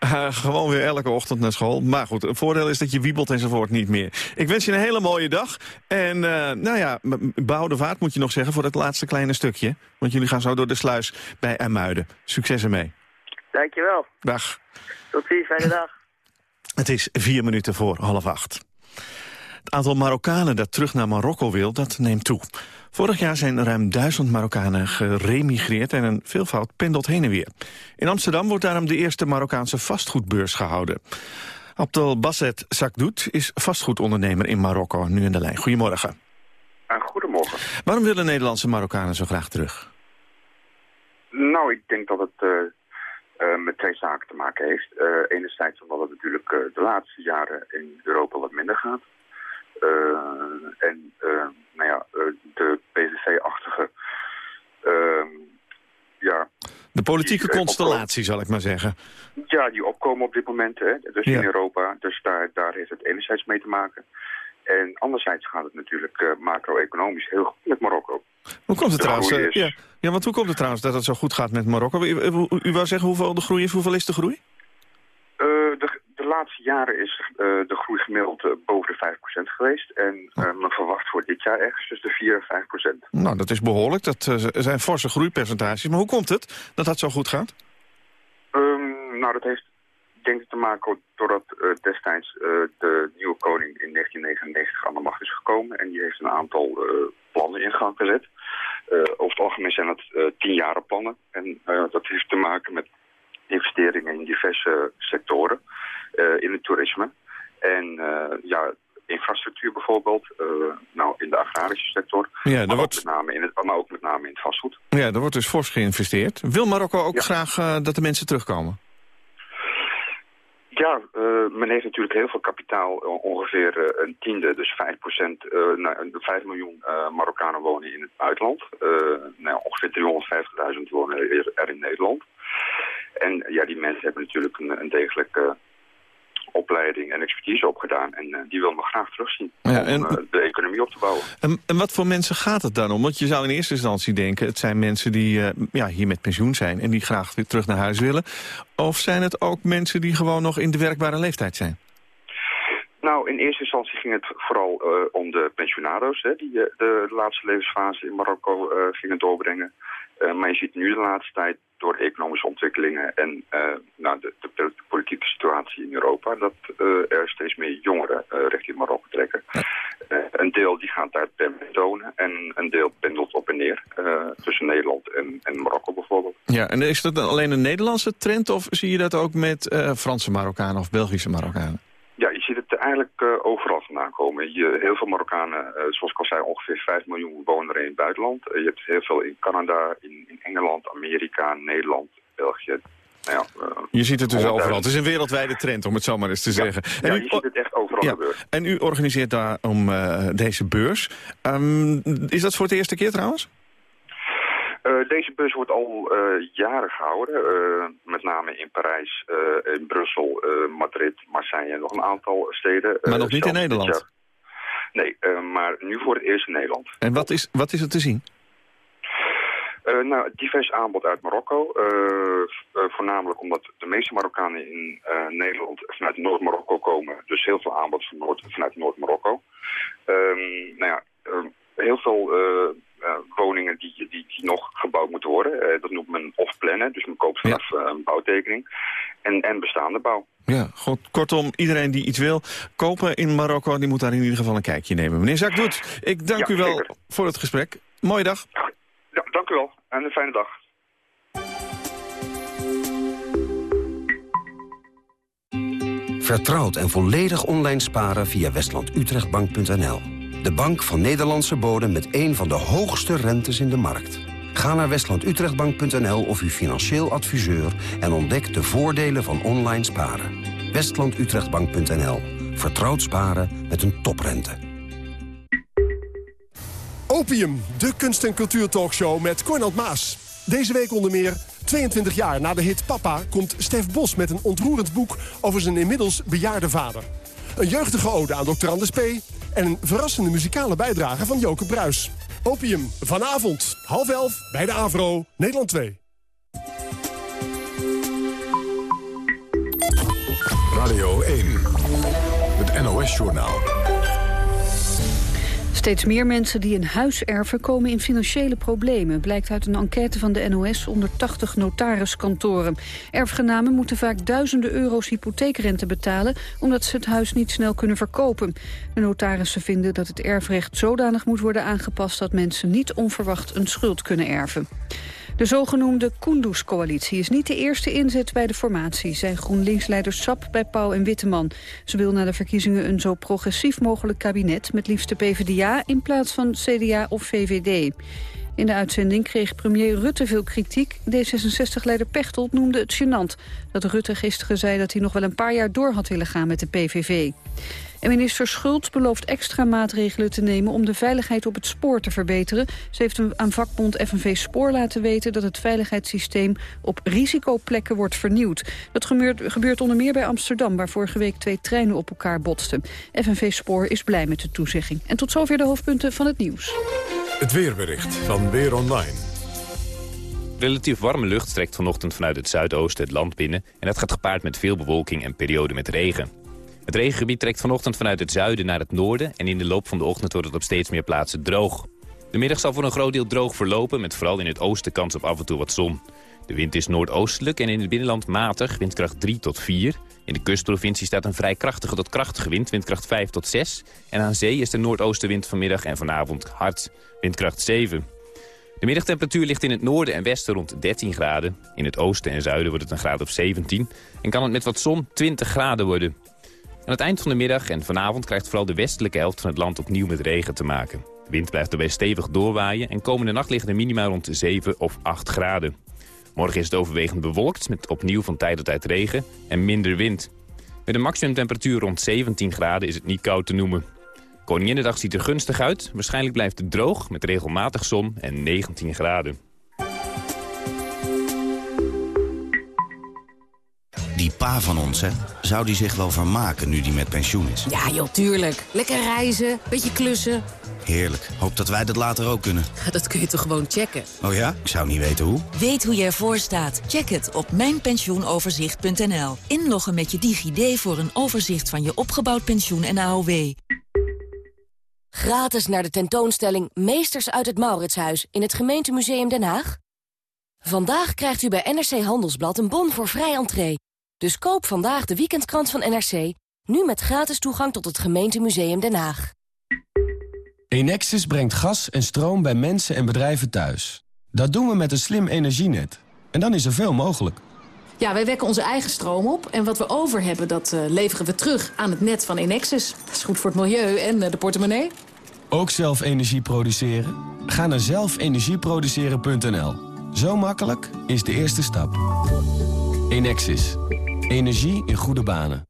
eh, gewoon weer elke ochtend naar school. Maar goed, het voordeel is dat je wiebelt enzovoort niet meer. Ik wens je een hele mooie dag. En eh, nou ja, m- behoud de vaart moet je nog zeggen voor het laatste kleine stukje. Want jullie gaan zo door de sluis bij Ermuiden. Succes ermee. Dankjewel. Dag. Tot ziens, fijne dag. Het is vier minuten voor half acht. Het aantal Marokkanen dat terug naar Marokko wil, dat neemt toe. Vorig jaar zijn ruim duizend Marokkanen geremigreerd en een veelvoud pendelt heen en weer. In Amsterdam wordt daarom de eerste Marokkaanse vastgoedbeurs gehouden. Abdel Basset Sakdoet is vastgoedondernemer in Marokko, nu in de lijn. Goedemorgen. goedemorgen. Waarom willen Nederlandse Marokkanen zo graag terug? Nou, ik denk dat het eh, eh, met twee zaken te maken heeft. Eh, enerzijds omdat het natuurlijk de laatste jaren in Europa wat minder gaat. Eh, en eh, nou ja, eh, de PVV-achtige... ehm, ja, De politieke constellatie, zal ik maar zeggen. ja, die opkomen op dit moment, hè, dus Ja. in Europa. Dus daar, daar heeft het enerzijds mee te maken. En anderzijds gaat het natuurlijk macro-economisch heel goed met Marokko. Hoe komt het De trouwens? ja, ja, want hoe komt het trouwens dat het zo goed gaat met Marokko? U, u, u wou zeggen hoeveel de groei is? Hoeveel is de groei? De laatste jaren is eh, de groei gemiddeld eh, boven de 5% geweest. En eh, men verwacht voor dit jaar ergens tussen de 4 en 5%. Nou, dat is behoorlijk. Dat zijn forse groeipercentages. Maar hoe komt het dat dat zo goed gaat? Ehm, nou, dat heeft denk ik te maken doordat destijds de nieuwe koning in 1999 aan de macht is gekomen. En die heeft een aantal plannen in gang gezet. Over het algemeen zijn het eh tienjaren plannen. En dat heeft te maken met investeringen in diverse sectoren. eh, in het toerisme. En eh, ja, infrastructuur bijvoorbeeld. eh, nou, in de agrarische sector. Ja, maar, wordt- ook met name in het, maar ook met name in het vastgoed. Ja, er wordt dus fors geïnvesteerd. Wil Marokko ook graag dat de mensen terugkomen? Ja, men heeft natuurlijk heel veel kapitaal, ongeveer een tiende, dus 5 procent, nou, 5 miljoen Marokkanen wonen in het buitenland. Nou, ongeveer 350.000 wonen er in Nederland. En ja, die mensen hebben natuurlijk een, een degelijke opleiding en expertise opgedaan. En eh, die wil men graag terugzien Ja, om eh, de economie op te bouwen. En, en wat voor mensen gaat het dan om? Want je zou in eerste instantie denken... het zijn mensen die eh, ja, hier met pensioen zijn... en die graag weer terug naar huis willen. Of zijn het ook mensen die gewoon nog in de werkbare leeftijd zijn? Nou, in eerste instantie ging het vooral eh, om de pensionado's... Hè, die eh, de laatste levensfase in Marokko eh, gingen doorbrengen. Eh, maar je ziet nu de laatste tijd door economische ontwikkelingen... en eh, nou, de, de, de politieke situatie in Europa... dat eh, er steeds meer jongeren richting Marokko trekken. Een deel die gaat daar permanent wonen... en een deel pendelt op en neer tussen Nederland en, en Marokko bijvoorbeeld. Ja, en is dat dan alleen een Nederlandse trend... of zie je dat ook met Franse Marokkanen of Belgische Marokkanen? Ja, je ziet het eigenlijk eh, overal vandaan komen. Je, heel veel Marokkanen, eh, zoals ik al zei, ongeveer 5 miljoen wonen er in het buitenland. Eh, je hebt heel veel in Canada, in, in Engeland, Amerika, Nederland, België. Nou ja, eh, Je ziet het dus 100.000. overal. Het is een wereldwijde trend, om het zo maar eens te zeggen. Ja, je ziet het echt overal ja, gebeuren. En u organiseert daarom eh deze beurs. Ehm, is dat voor het eerste keer trouwens? Eh, deze bus wordt al eh, jaren gehouden. eh, met name in Parijs, in Brussel, Madrid, Marseille en nog een aantal steden. Maar nog niet in Nederland? jaar- Nee, maar nu voor het eerst in Nederland. En wat is, wat is er te zien? Nou, divers aanbod uit Marokko. Voornamelijk omdat de meeste Marokkanen in Nederland vanuit Noord-Marokko komen. Dus heel veel aanbod van Noord, vanuit Noord-Marokko. Um, nou ja, heel veel woningen die, die, die, nog gebouwd moeten worden. dat noemt men off-plannen, dus men koopt vanaf een bouwtekening. En, en bestaande bouw. Ja, goed. kortom, iedereen die iets wil kopen in Marokko... die moet daar in ieder geval een kijkje nemen. Meneer Zakdoet, ik dank ja, u wel zeker. voor het gesprek. Mooie dag. Ja, dank u wel en een fijne dag. Vertrouwd en volledig online sparen via westlandutrechtbank.nl. De bank van Nederlandse bodem met een van de hoogste rentes in de markt. Ga naar westlandutrechtbank.nl of uw financieel adviseur... en ontdek de voordelen van online sparen. westlandutrechtbank.nl. Vertrouwd sparen met een toprente. Opium, de kunst- en cultuurtalkshow met Cornald Maas. Deze week onder meer 22 jaar na de hit Papa... komt Stef Bos met een ontroerend boek over zijn inmiddels bejaarde vader. Een jeugdige ode aan Dr. Anders P. en een verrassende muzikale bijdrage van Joke Bruis. Opium, vanavond, half elf, bij de AVRO, Nederland 2. Radio 1, het NOS-journaal. Steeds meer mensen die een huis erven komen in financiële problemen... blijkt uit een enquête van de NOS onder 80 notariskantoren. Erfgenamen moeten vaak duizenden euro's hypotheekrente betalen... omdat ze het huis niet snel kunnen verkopen. De notarissen vinden dat het erfrecht zodanig moet worden aangepast... dat mensen niet onverwacht een schuld kunnen erven. De zogenoemde Kunduz-coalitie is niet de eerste inzet bij de formatie... zei GroenLinks-leider Sap bij Pauw en Witteman. Ze wil na de verkiezingen een zo progressief mogelijk kabinet... met liefst de PvdA in plaats van CDA of VVD. In de uitzending kreeg premier Rutte veel kritiek. D66-leider Pechtold noemde het gênant dat Rutte gisteren zei... dat hij nog wel een paar jaar door had willen gaan met de PVV. En minister Schultz belooft extra maatregelen te nemen om de veiligheid op het spoor te verbeteren. Ze heeft aan vakbond FNV Spoor laten weten dat het veiligheidssysteem op risicoplekken wordt vernieuwd. Dat gebeurt, gebeurt onder meer bij Amsterdam, waar vorige week twee treinen op elkaar botsten. FNV Spoor is blij met de toezegging. En tot zover de hoofdpunten van het nieuws. Het weerbericht van Weer Online. Relatief warme lucht trekt vanochtend vanuit het zuidoosten het land binnen... en dat gaat gepaard met veel bewolking en perioden met regen. Het regengebied trekt vanochtend vanuit het zuiden naar het noorden... en in de loop van de ochtend wordt het op steeds meer plaatsen droog. De middag zal voor een groot deel droog verlopen... met vooral in het oosten kans op af en toe wat zon. De wind is noordoostelijk en in het binnenland matig, windkracht 3 tot 4. In de kustprovincie staat een vrij krachtige tot krachtige wind, windkracht 5 tot 6. En aan zee is de noordoostenwind vanmiddag en vanavond hard, windkracht 7. De middagtemperatuur ligt in het noorden en westen rond 13 graden. In het oosten en zuiden wordt het een graad of 17. En kan het met wat zon 20 graden worden. Aan het eind van de middag en vanavond krijgt vooral de westelijke helft van het land opnieuw met regen te maken. De wind blijft erbij stevig doorwaaien en komende nacht liggen de minima rond 7 of 8 graden. Morgen is het overwegend bewolkt met opnieuw van tijd tot tijd regen en minder wind. Met een maximumtemperatuur rond 17 graden is het niet koud te noemen. Koninginnedag ziet er gunstig uit. Waarschijnlijk blijft het droog met regelmatig zon en 19 graden. Die pa van ons, hè? Zou die zich wel vermaken nu die met pensioen is? Ja, joh, tuurlijk. Lekker reizen, beetje klussen. Heerlijk. Hoop dat wij dat later ook kunnen. Dat kun je toch gewoon checken? Oh ja? Ik zou niet weten hoe. Weet hoe je ervoor staat? Check het op mijnpensioenoverzicht.nl. Inloggen met je DigiD voor een overzicht van je opgebouwd pensioen en AOW. Gratis naar de tentoonstelling Meesters uit het Mauritshuis in het gemeentemuseum Den Haag. Vandaag krijgt u bij NRC Handelsblad een bon voor vrij entree. Dus koop vandaag de weekendkrant van NRC, nu met gratis toegang tot het gemeentemuseum Den Haag. Enexis brengt gas en stroom bij mensen en bedrijven thuis. Dat doen we met een slim energienet. En dan is er veel mogelijk. Ja, wij wekken onze eigen stroom op. En wat we over hebben, dat uh, leveren we terug aan het net van Enexis. Dat is goed voor het milieu en uh, de portemonnee. Ook zelf energie produceren? Ga naar zelfenergieproduceren.nl. Zo makkelijk is de eerste stap. Enexis. Energie in goede banen.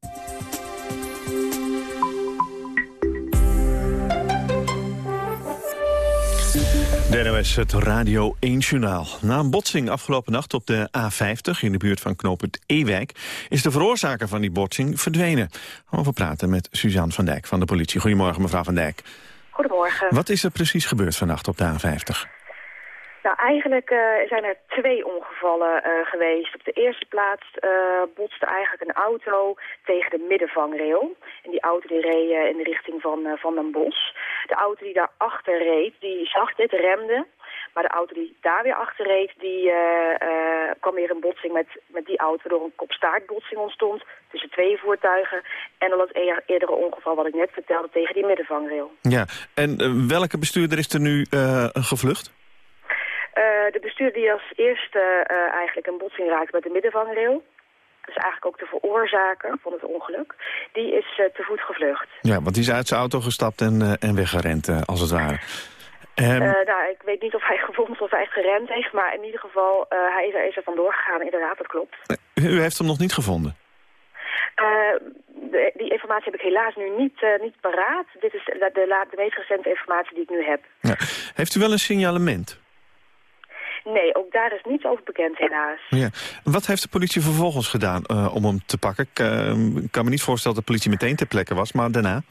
De NOS, het Radio 1-journaal. Na een botsing afgelopen nacht op de A50 in de buurt van knooppunt Ewijk... is de veroorzaker van die botsing verdwenen. Over praten met Suzanne van Dijk van de politie. Goedemorgen, mevrouw van Dijk. Goedemorgen. Wat is er precies gebeurd vannacht op de A50? Nou, eigenlijk uh, zijn er twee ongevallen uh, geweest. Op de eerste plaats uh, botste eigenlijk een auto tegen de middenvangrail. En die auto die reed in de richting van, van Den Bosch. De auto die daarachter reed, die zag dit, remde. Maar de auto die daar weer achter reed, die kwam weer in botsing met, met die auto... door een kopstaartbotsing ontstond tussen twee voertuigen. En dan het eerdere ongeval wat ik net vertelde tegen die middenvangrail. Ja, en welke bestuurder is er nu gevlucht? Uh, de bestuurder die als eerste uh, eigenlijk een botsing raakte met de middenvangrail... dus eigenlijk ook de veroorzaker van het ongeluk... die is uh, te voet gevlucht. Ja, want die is uit zijn auto gestapt en, en weggerend, als het ware. Um... nou, ik weet niet of hij gevonden of hij echt gerend heeft... maar in ieder geval, hij is er, is er vandoor gegaan. Inderdaad, dat klopt. U heeft hem nog niet gevonden? De, die informatie heb ik helaas nu niet, niet paraat. Dit is de, de, de meest recente informatie die ik nu heb. Ja. Heeft u wel een signalement? Nee, ook daar is niets over bekend helaas. Ja. Wat heeft de politie vervolgens gedaan uh, om hem te pakken? Ik uh, kan me niet voorstellen dat de politie meteen ter plekke was, maar daarna?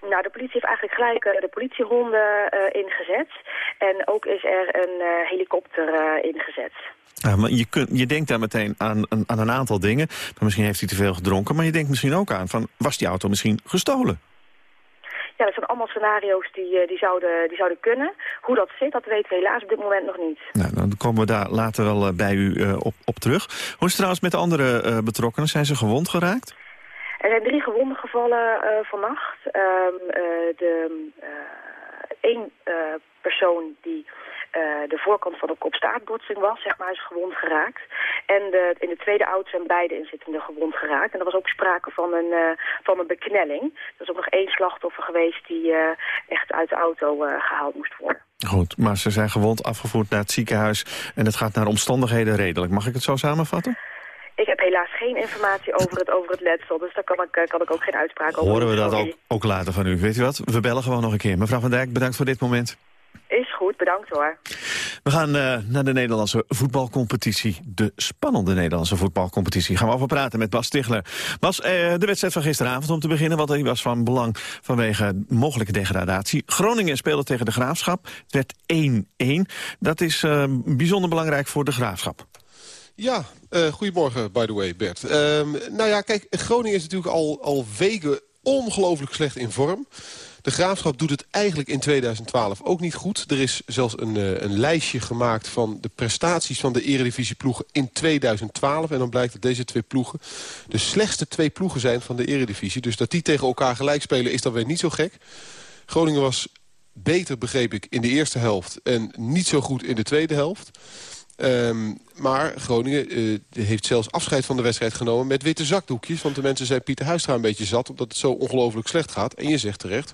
Nou, de politie heeft eigenlijk gelijk uh, de politiehonden ingezet. En ook is er een helikopter ingezet. Ja, maar je, kunt, je denkt daar meteen aan, aan een aantal dingen. Maar misschien heeft hij te veel gedronken. Maar je denkt misschien ook aan, van, was die auto misschien gestolen? Ja, dat zijn allemaal scenario's die, eh, die, zouden, die zouden kunnen. Hoe dat zit, dat weten we helaas op dit moment nog niet. Nou, dan komen we daar later wel eh, bij u uh, op, op terug. Hoe is het trouwens met de andere betrokkenen? Zijn ze gewond geraakt? Er zijn drie gewonden gevallen vannacht. Um, de, één persoon die uh, de voorkant van de kopstaartbotsing was, zeg maar, is gewond geraakt. En de, in de tweede auto zijn beide inzittenden gewond geraakt. En er was ook sprake van een, uh, van een beknelling. Er is ook nog één slachtoffer geweest die uh, echt uit de auto gehaald moest worden. Goed, maar ze zijn gewond afgevoerd naar het ziekenhuis en het gaat naar omstandigheden redelijk. Mag ik het zo samenvatten? Ik heb helaas geen informatie over het, over het letsel, dus daar kan ik, kan ik ook geen uitspraak over Horen we dat ook, ook later van u. Weet u wat, we bellen gewoon nog een keer. Mevrouw van Dijk, bedankt voor dit moment. Is goed, bedankt hoor. We gaan uh, naar de Nederlandse voetbalcompetitie. De spannende Nederlandse voetbalcompetitie. Gaan we over praten met Bas Stigler. Bas, uh, de wedstrijd van gisteravond om te beginnen... want die was van belang vanwege mogelijke degradatie. Groningen speelde tegen de Graafschap. Het werd 1-1. Dat is uh, bijzonder belangrijk voor de Graafschap. Ja, uh, goedemorgen, by the way, Bert. Uh, nou ja, kijk, Groningen is natuurlijk al, al weken ongelooflijk slecht in vorm. De Graafschap doet het eigenlijk in 2012 ook niet goed. Er is zelfs een, uh, een lijstje gemaakt van de prestaties van de eredivisieploegen in 2012. En dan blijkt dat deze twee ploegen de slechtste twee ploegen zijn van de eredivisie. Dus dat die tegen elkaar gelijk spelen is dan weer niet zo gek. Groningen was beter, begreep ik, in de eerste helft en niet zo goed in de tweede helft. Um, maar Groningen uh, heeft zelfs afscheid van de wedstrijd genomen met witte zakdoekjes. Want de mensen zijn Pieter Huistra een beetje zat, omdat het zo ongelooflijk slecht gaat. En je zegt terecht,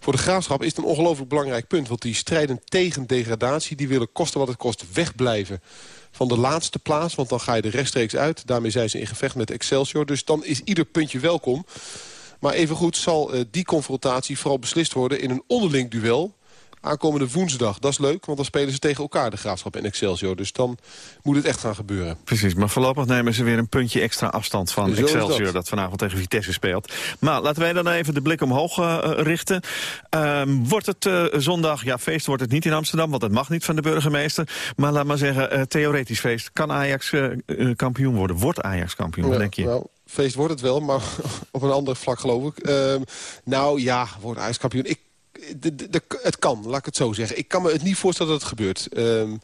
voor de Graafschap is het een ongelooflijk belangrijk punt. Want die strijden tegen degradatie, die willen kosten wat het kost wegblijven van de laatste plaats. Want dan ga je er rechtstreeks uit. Daarmee zijn ze in gevecht met Excelsior. Dus dan is ieder puntje welkom. Maar evengoed zal uh, die confrontatie vooral beslist worden in een onderling duel aankomende woensdag. Dat is leuk, want dan spelen ze tegen elkaar, de Graafschap en Excelsior. Dus dan moet het echt gaan gebeuren. Precies, maar voorlopig nemen ze weer een puntje extra afstand van Excelsior... Dat. vanavond tegen Vitesse speelt. Maar laten wij dan even de blik omhoog uh, richten. Uh, wordt het uh, zondag, ja feest wordt het niet in Amsterdam... want het mag niet van de burgemeester. Maar laat maar zeggen, theoretisch feest. Kan Ajax kampioen worden? Wordt Ajax kampioen? Wat denk je? Wel feest wordt het wel, maar op een ander vlak geloof ik. Uh, nou ja, wordt Ajax kampioen. Ik het kan, laat ik het zo zeggen. Ik kan me het niet voorstellen dat het gebeurt. Um,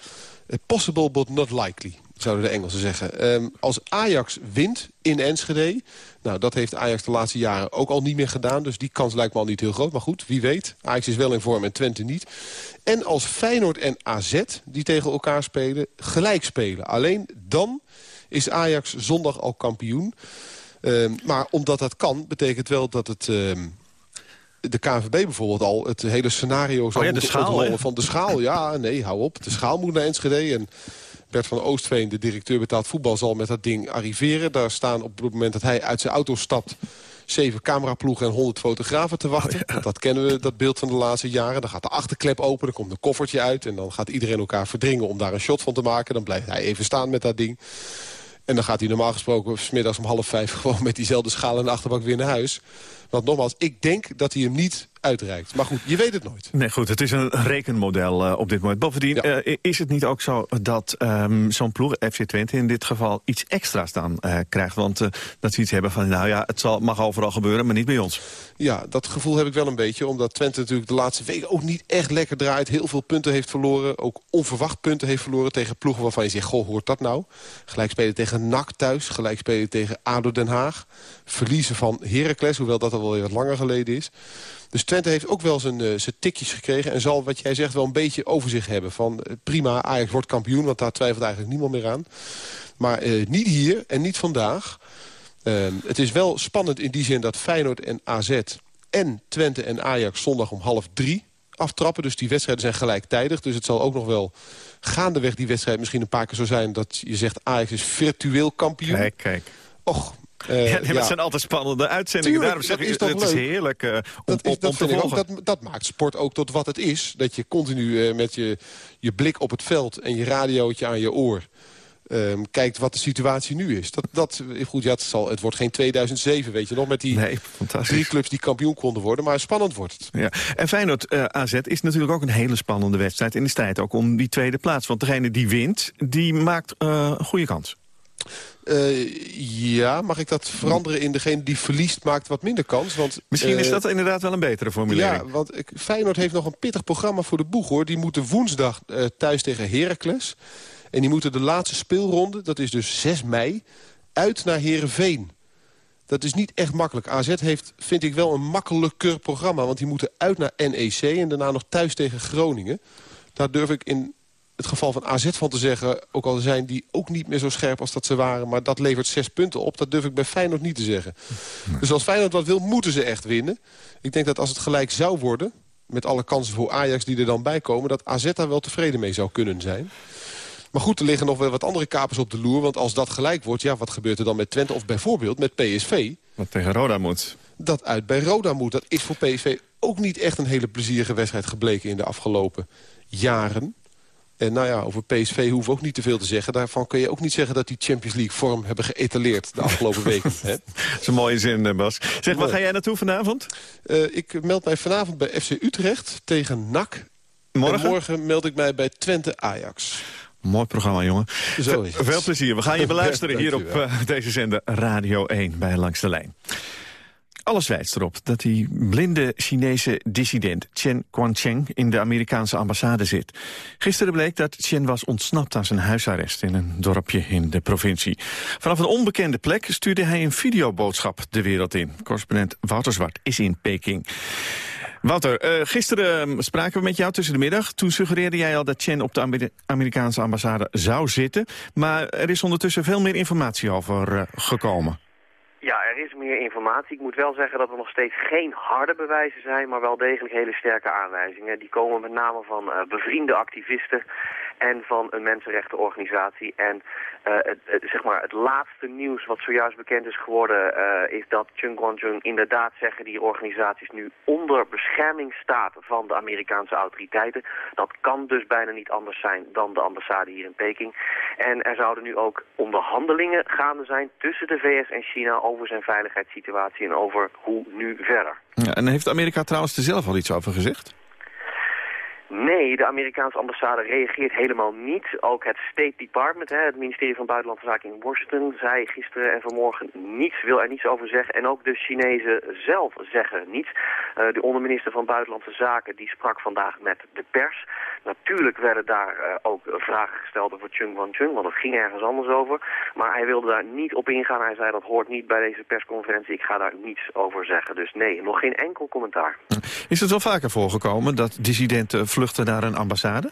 possible but not likely, zouden de Engelsen zeggen. Um, als Ajax wint in Enschede... nou, dat heeft Ajax de laatste jaren ook al niet meer gedaan... dus die kans lijkt me al niet heel groot. Maar goed, wie weet. Ajax is wel in vorm en Twente niet. En als Feyenoord en AZ, die tegen elkaar spelen, gelijk spelen. Alleen dan is Ajax zondag al kampioen... Um, maar omdat dat kan, betekent wel dat het de KNVB bijvoorbeeld al het hele scenario zou oh ja, moeten van de schaal. Ja, nee, hou op. De schaal moet naar Enschede. En Bert van Oostveen, de directeur betaald voetbal, zal met dat ding arriveren. Daar staan op het moment dat hij uit zijn auto stapt zeven cameraploegen en honderd fotografen te wachten. Oh dat kennen we, dat beeld van de laatste jaren. Dan gaat de achterklep open, dan komt een koffertje uit... en dan gaat iedereen elkaar verdringen om daar een shot van te maken. Dan blijft hij even staan met dat ding. En dan gaat hij normaal gesproken smiddags om half vijf... gewoon met diezelfde schaal en de achterbak weer naar huis. Want nogmaals, ik denk dat hij hem niet uitreikt. Maar goed, je weet het nooit. Nee, goed, het is een rekenmodel uh, op dit moment. Bovendien uh, is het niet ook zo dat um, zo'n ploeg, FC Twente in dit geval, iets extra's dan uh, krijgt. Want dat ze iets hebben van, nou ja, het zal, mag overal gebeuren, maar niet bij ons. Ja, dat gevoel heb ik wel een beetje. Omdat Twente natuurlijk de laatste weken ook niet echt lekker draait. Heel veel punten heeft verloren. Ook onverwacht punten heeft verloren tegen ploegen waarvan je zegt... goh, hoort dat nou? Gelijk spelen tegen NAC thuis. Gelijk spelen tegen ADO Den Haag. Verliezen van Heracles, hoewel dat al wel weer wat langer geleden is. Dus Twente heeft ook wel zijn, uh, zijn tikjes gekregen... en zal, wat jij zegt, wel een beetje over zich hebben. Van uh, prima, Ajax wordt kampioen, want daar twijfelt eigenlijk niemand meer aan. Maar uh, niet hier en niet vandaag. Ehm, het is wel spannend in die zin dat Feyenoord en AZ... en Twente en Ajax zondag om half drie aftrappen. Dus die wedstrijden zijn gelijktijdig. Dus het zal ook nog wel gaandeweg die wedstrijd misschien een paar keer zo zijn... dat je zegt Ajax is virtueel kampioen. Kijk, kijk. Och, uh, ja, nee, het zijn altijd spannende uitzendingen. Tuurlijk, Daarom zeg ik, het is heerlijk uh, om, dat is, te. Ook, dat, dat maakt sport ook tot wat het is. Dat je continu uh, met je, je blik op het veld en je radiootje aan je oor... Um, kijkt wat de situatie nu is. Dat, dat, goed, ja, het, zal, het wordt geen 2007, weet je nog, met die nee, drie clubs die kampioen konden worden. Maar spannend wordt het. Ja. En Feyenoord uh, AZ is natuurlijk ook een hele spannende wedstrijd. In de strijd ook om die tweede plaats. Want degene die wint, die maakt uh, een goede kans. Uh, ja, mag ik dat veranderen in degene die verliest maakt wat minder kans? Want, Misschien uh, is dat inderdaad wel een betere formulering. Ja, want ik, Feyenoord heeft nog een pittig programma voor de boeg, hoor. Die moeten woensdag uh, thuis tegen Heracles. En die moeten de laatste speelronde, dat is dus 6 mei, uit naar Heerenveen. Dat is niet echt makkelijk. AZ heeft, vind ik, wel een makkelijker programma. Want die moeten uit naar NEC en daarna nog thuis tegen Groningen. Daar durf ik in het geval van AZ van te zeggen... ook al zijn die ook niet meer zo scherp als dat ze waren... maar dat levert zes punten op. Dat durf ik bij Feyenoord niet te zeggen. Nee. Dus als Feyenoord wat wil, moeten ze echt winnen. Ik denk dat als het gelijk zou worden... met alle kansen voor Ajax die er dan bij komen... dat AZ daar wel tevreden mee zou kunnen zijn. Maar goed, er liggen nog wel wat andere kapers op de loer. Want als dat gelijk wordt, ja, wat gebeurt er dan met Twente? Of bijvoorbeeld met PSV. Wat tegen Roda moet. Dat uit bij Roda moet. Dat is voor PSV ook niet echt een hele plezierige wedstrijd gebleken... in de afgelopen jaren. En nou ja, over PSV hoeven we ook niet te veel te zeggen. Daarvan kun je ook niet zeggen dat die Champions League vorm hebben geëtaleerd de afgelopen weken. Hè? Dat is een mooie zin, Bas. Zeg, waar ga jij naartoe vanavond? Uh, ik meld mij vanavond bij FC Utrecht tegen NAC. Morgen? En morgen meld ik mij bij Twente Ajax. Mooi programma, jongen. Zo is het. Veel plezier. We gaan je beluisteren hier op uh, deze zender Radio 1 bij Langs de Lijn. Alles wijst erop dat die blinde Chinese dissident Chen Guangcheng in de Amerikaanse ambassade zit. Gisteren bleek dat Chen was ontsnapt aan zijn huisarrest in een dorpje in de provincie. Vanaf een onbekende plek stuurde hij een videoboodschap de wereld in. Correspondent Wouter Zwart is in Peking. Wouter, uh, gisteren spraken we met jou tussen de middag. Toen suggereerde jij al dat Chen op de Amer Amerikaanse ambassade zou zitten. Maar er is ondertussen veel meer informatie over uh, gekomen. Ja, er is meer informatie. Ik moet wel zeggen dat er nog steeds geen harde bewijzen zijn, maar wel degelijk hele sterke aanwijzingen. Die komen met name van uh, bevriende activisten en van een mensenrechtenorganisatie. En uh, het, zeg maar het laatste nieuws wat zojuist bekend is geworden... Uh, is dat Chung Guangzhou inderdaad zeggen die organisaties nu onder bescherming staat van de Amerikaanse autoriteiten. Dat kan dus bijna niet anders zijn dan de ambassade hier in Peking. En er zouden nu ook onderhandelingen gaande zijn tussen de VS en China over zijn veiligheidssituatie en over hoe nu verder. Ja, en heeft Amerika trouwens er zelf al iets over gezegd? Nee, de Amerikaanse ambassade reageert helemaal niet. Ook het State Department, hè, het ministerie van Buitenlandse Zaken in Washington, zei gisteren en vanmorgen niets, wil er niets over zeggen. En ook de Chinezen zelf zeggen niets. Uh, de onderminister van Buitenlandse Zaken die sprak vandaag met de pers. Natuurlijk werden daar uh, ook vragen gesteld over Chung Guangcheng, want het ging ergens anders over. Maar hij wilde daar niet op ingaan. Hij zei dat hoort niet bij deze persconferentie. Ik ga daar niets over zeggen. Dus nee, nog geen enkel commentaar. Is het wel vaker voorgekomen dat dissidenten vluchten naar een ambassade?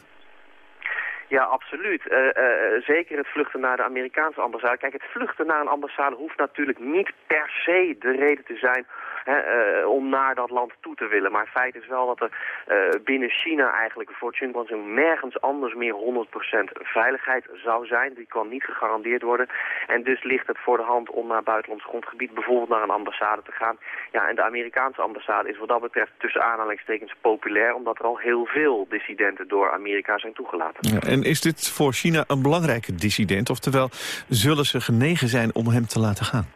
Ja, absoluut. Uh, uh, zeker het vluchten naar de Amerikaanse ambassade. Kijk, het vluchten naar een ambassade hoeft natuurlijk niet per se de reden te zijn hè, uh, om naar dat land toe te willen. Maar feit is wel dat er binnen China eigenlijk voor Guangzhou nergens anders meer 100% veiligheid zou zijn. Die kan niet gegarandeerd worden. En dus ligt het voor de hand om naar buitenlands grondgebied bijvoorbeeld naar een ambassade te gaan. Ja, en de Amerikaanse ambassade is wat dat betreft tussen aanhalingstekens populair, omdat er al heel veel dissidenten door Amerika zijn toegelaten. Ja, en is dit voor China een belangrijke dissident? Oftewel, zullen ze genegen zijn om hem te laten gaan?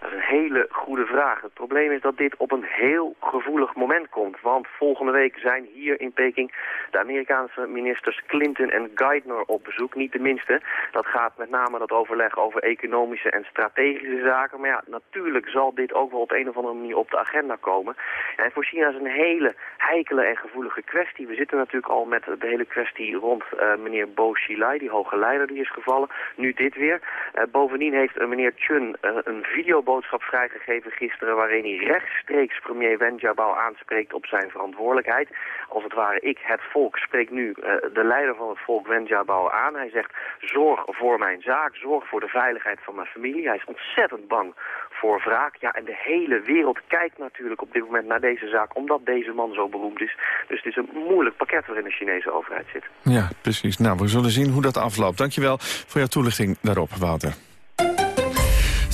Dat is een hele goede Het probleem is dat dit op een heel gevoelig moment komt. Want volgende week zijn hier in Peking de Amerikaanse ministers Clinton en Geithner op bezoek. Niet de minste. Dat gaat met name dat overleg over economische en strategische zaken. Maar ja, natuurlijk zal dit ook wel op een of andere manier op de agenda komen. En voor China is een hele heikele en gevoelige kwestie. We zitten natuurlijk al met de hele kwestie rond uh, meneer Bo Xilai, die hoge leider die is gevallen. Nu dit weer. Uh, bovendien heeft uh, meneer Chun een videoboodschap vrijgegeven gisteren... waarin hij rechtstreeks premier Wen Jiabao aanspreekt op zijn verantwoordelijkheid. Als het ware, ik, het volk, spreekt nu de leider van het volk Wen Jiabao aan. Hij zegt, zorg voor mijn zaak, zorg voor de veiligheid van mijn familie. Hij is ontzettend bang voor wraak. Ja, en de hele wereld kijkt natuurlijk op dit moment naar deze zaak... omdat deze man zo beroemd is. Dus het is een moeilijk pakket waarin de Chinese overheid zit. Ja, precies. Nou, we zullen zien hoe dat afloopt. Dankjewel voor jouw toelichting daarop, Wouter.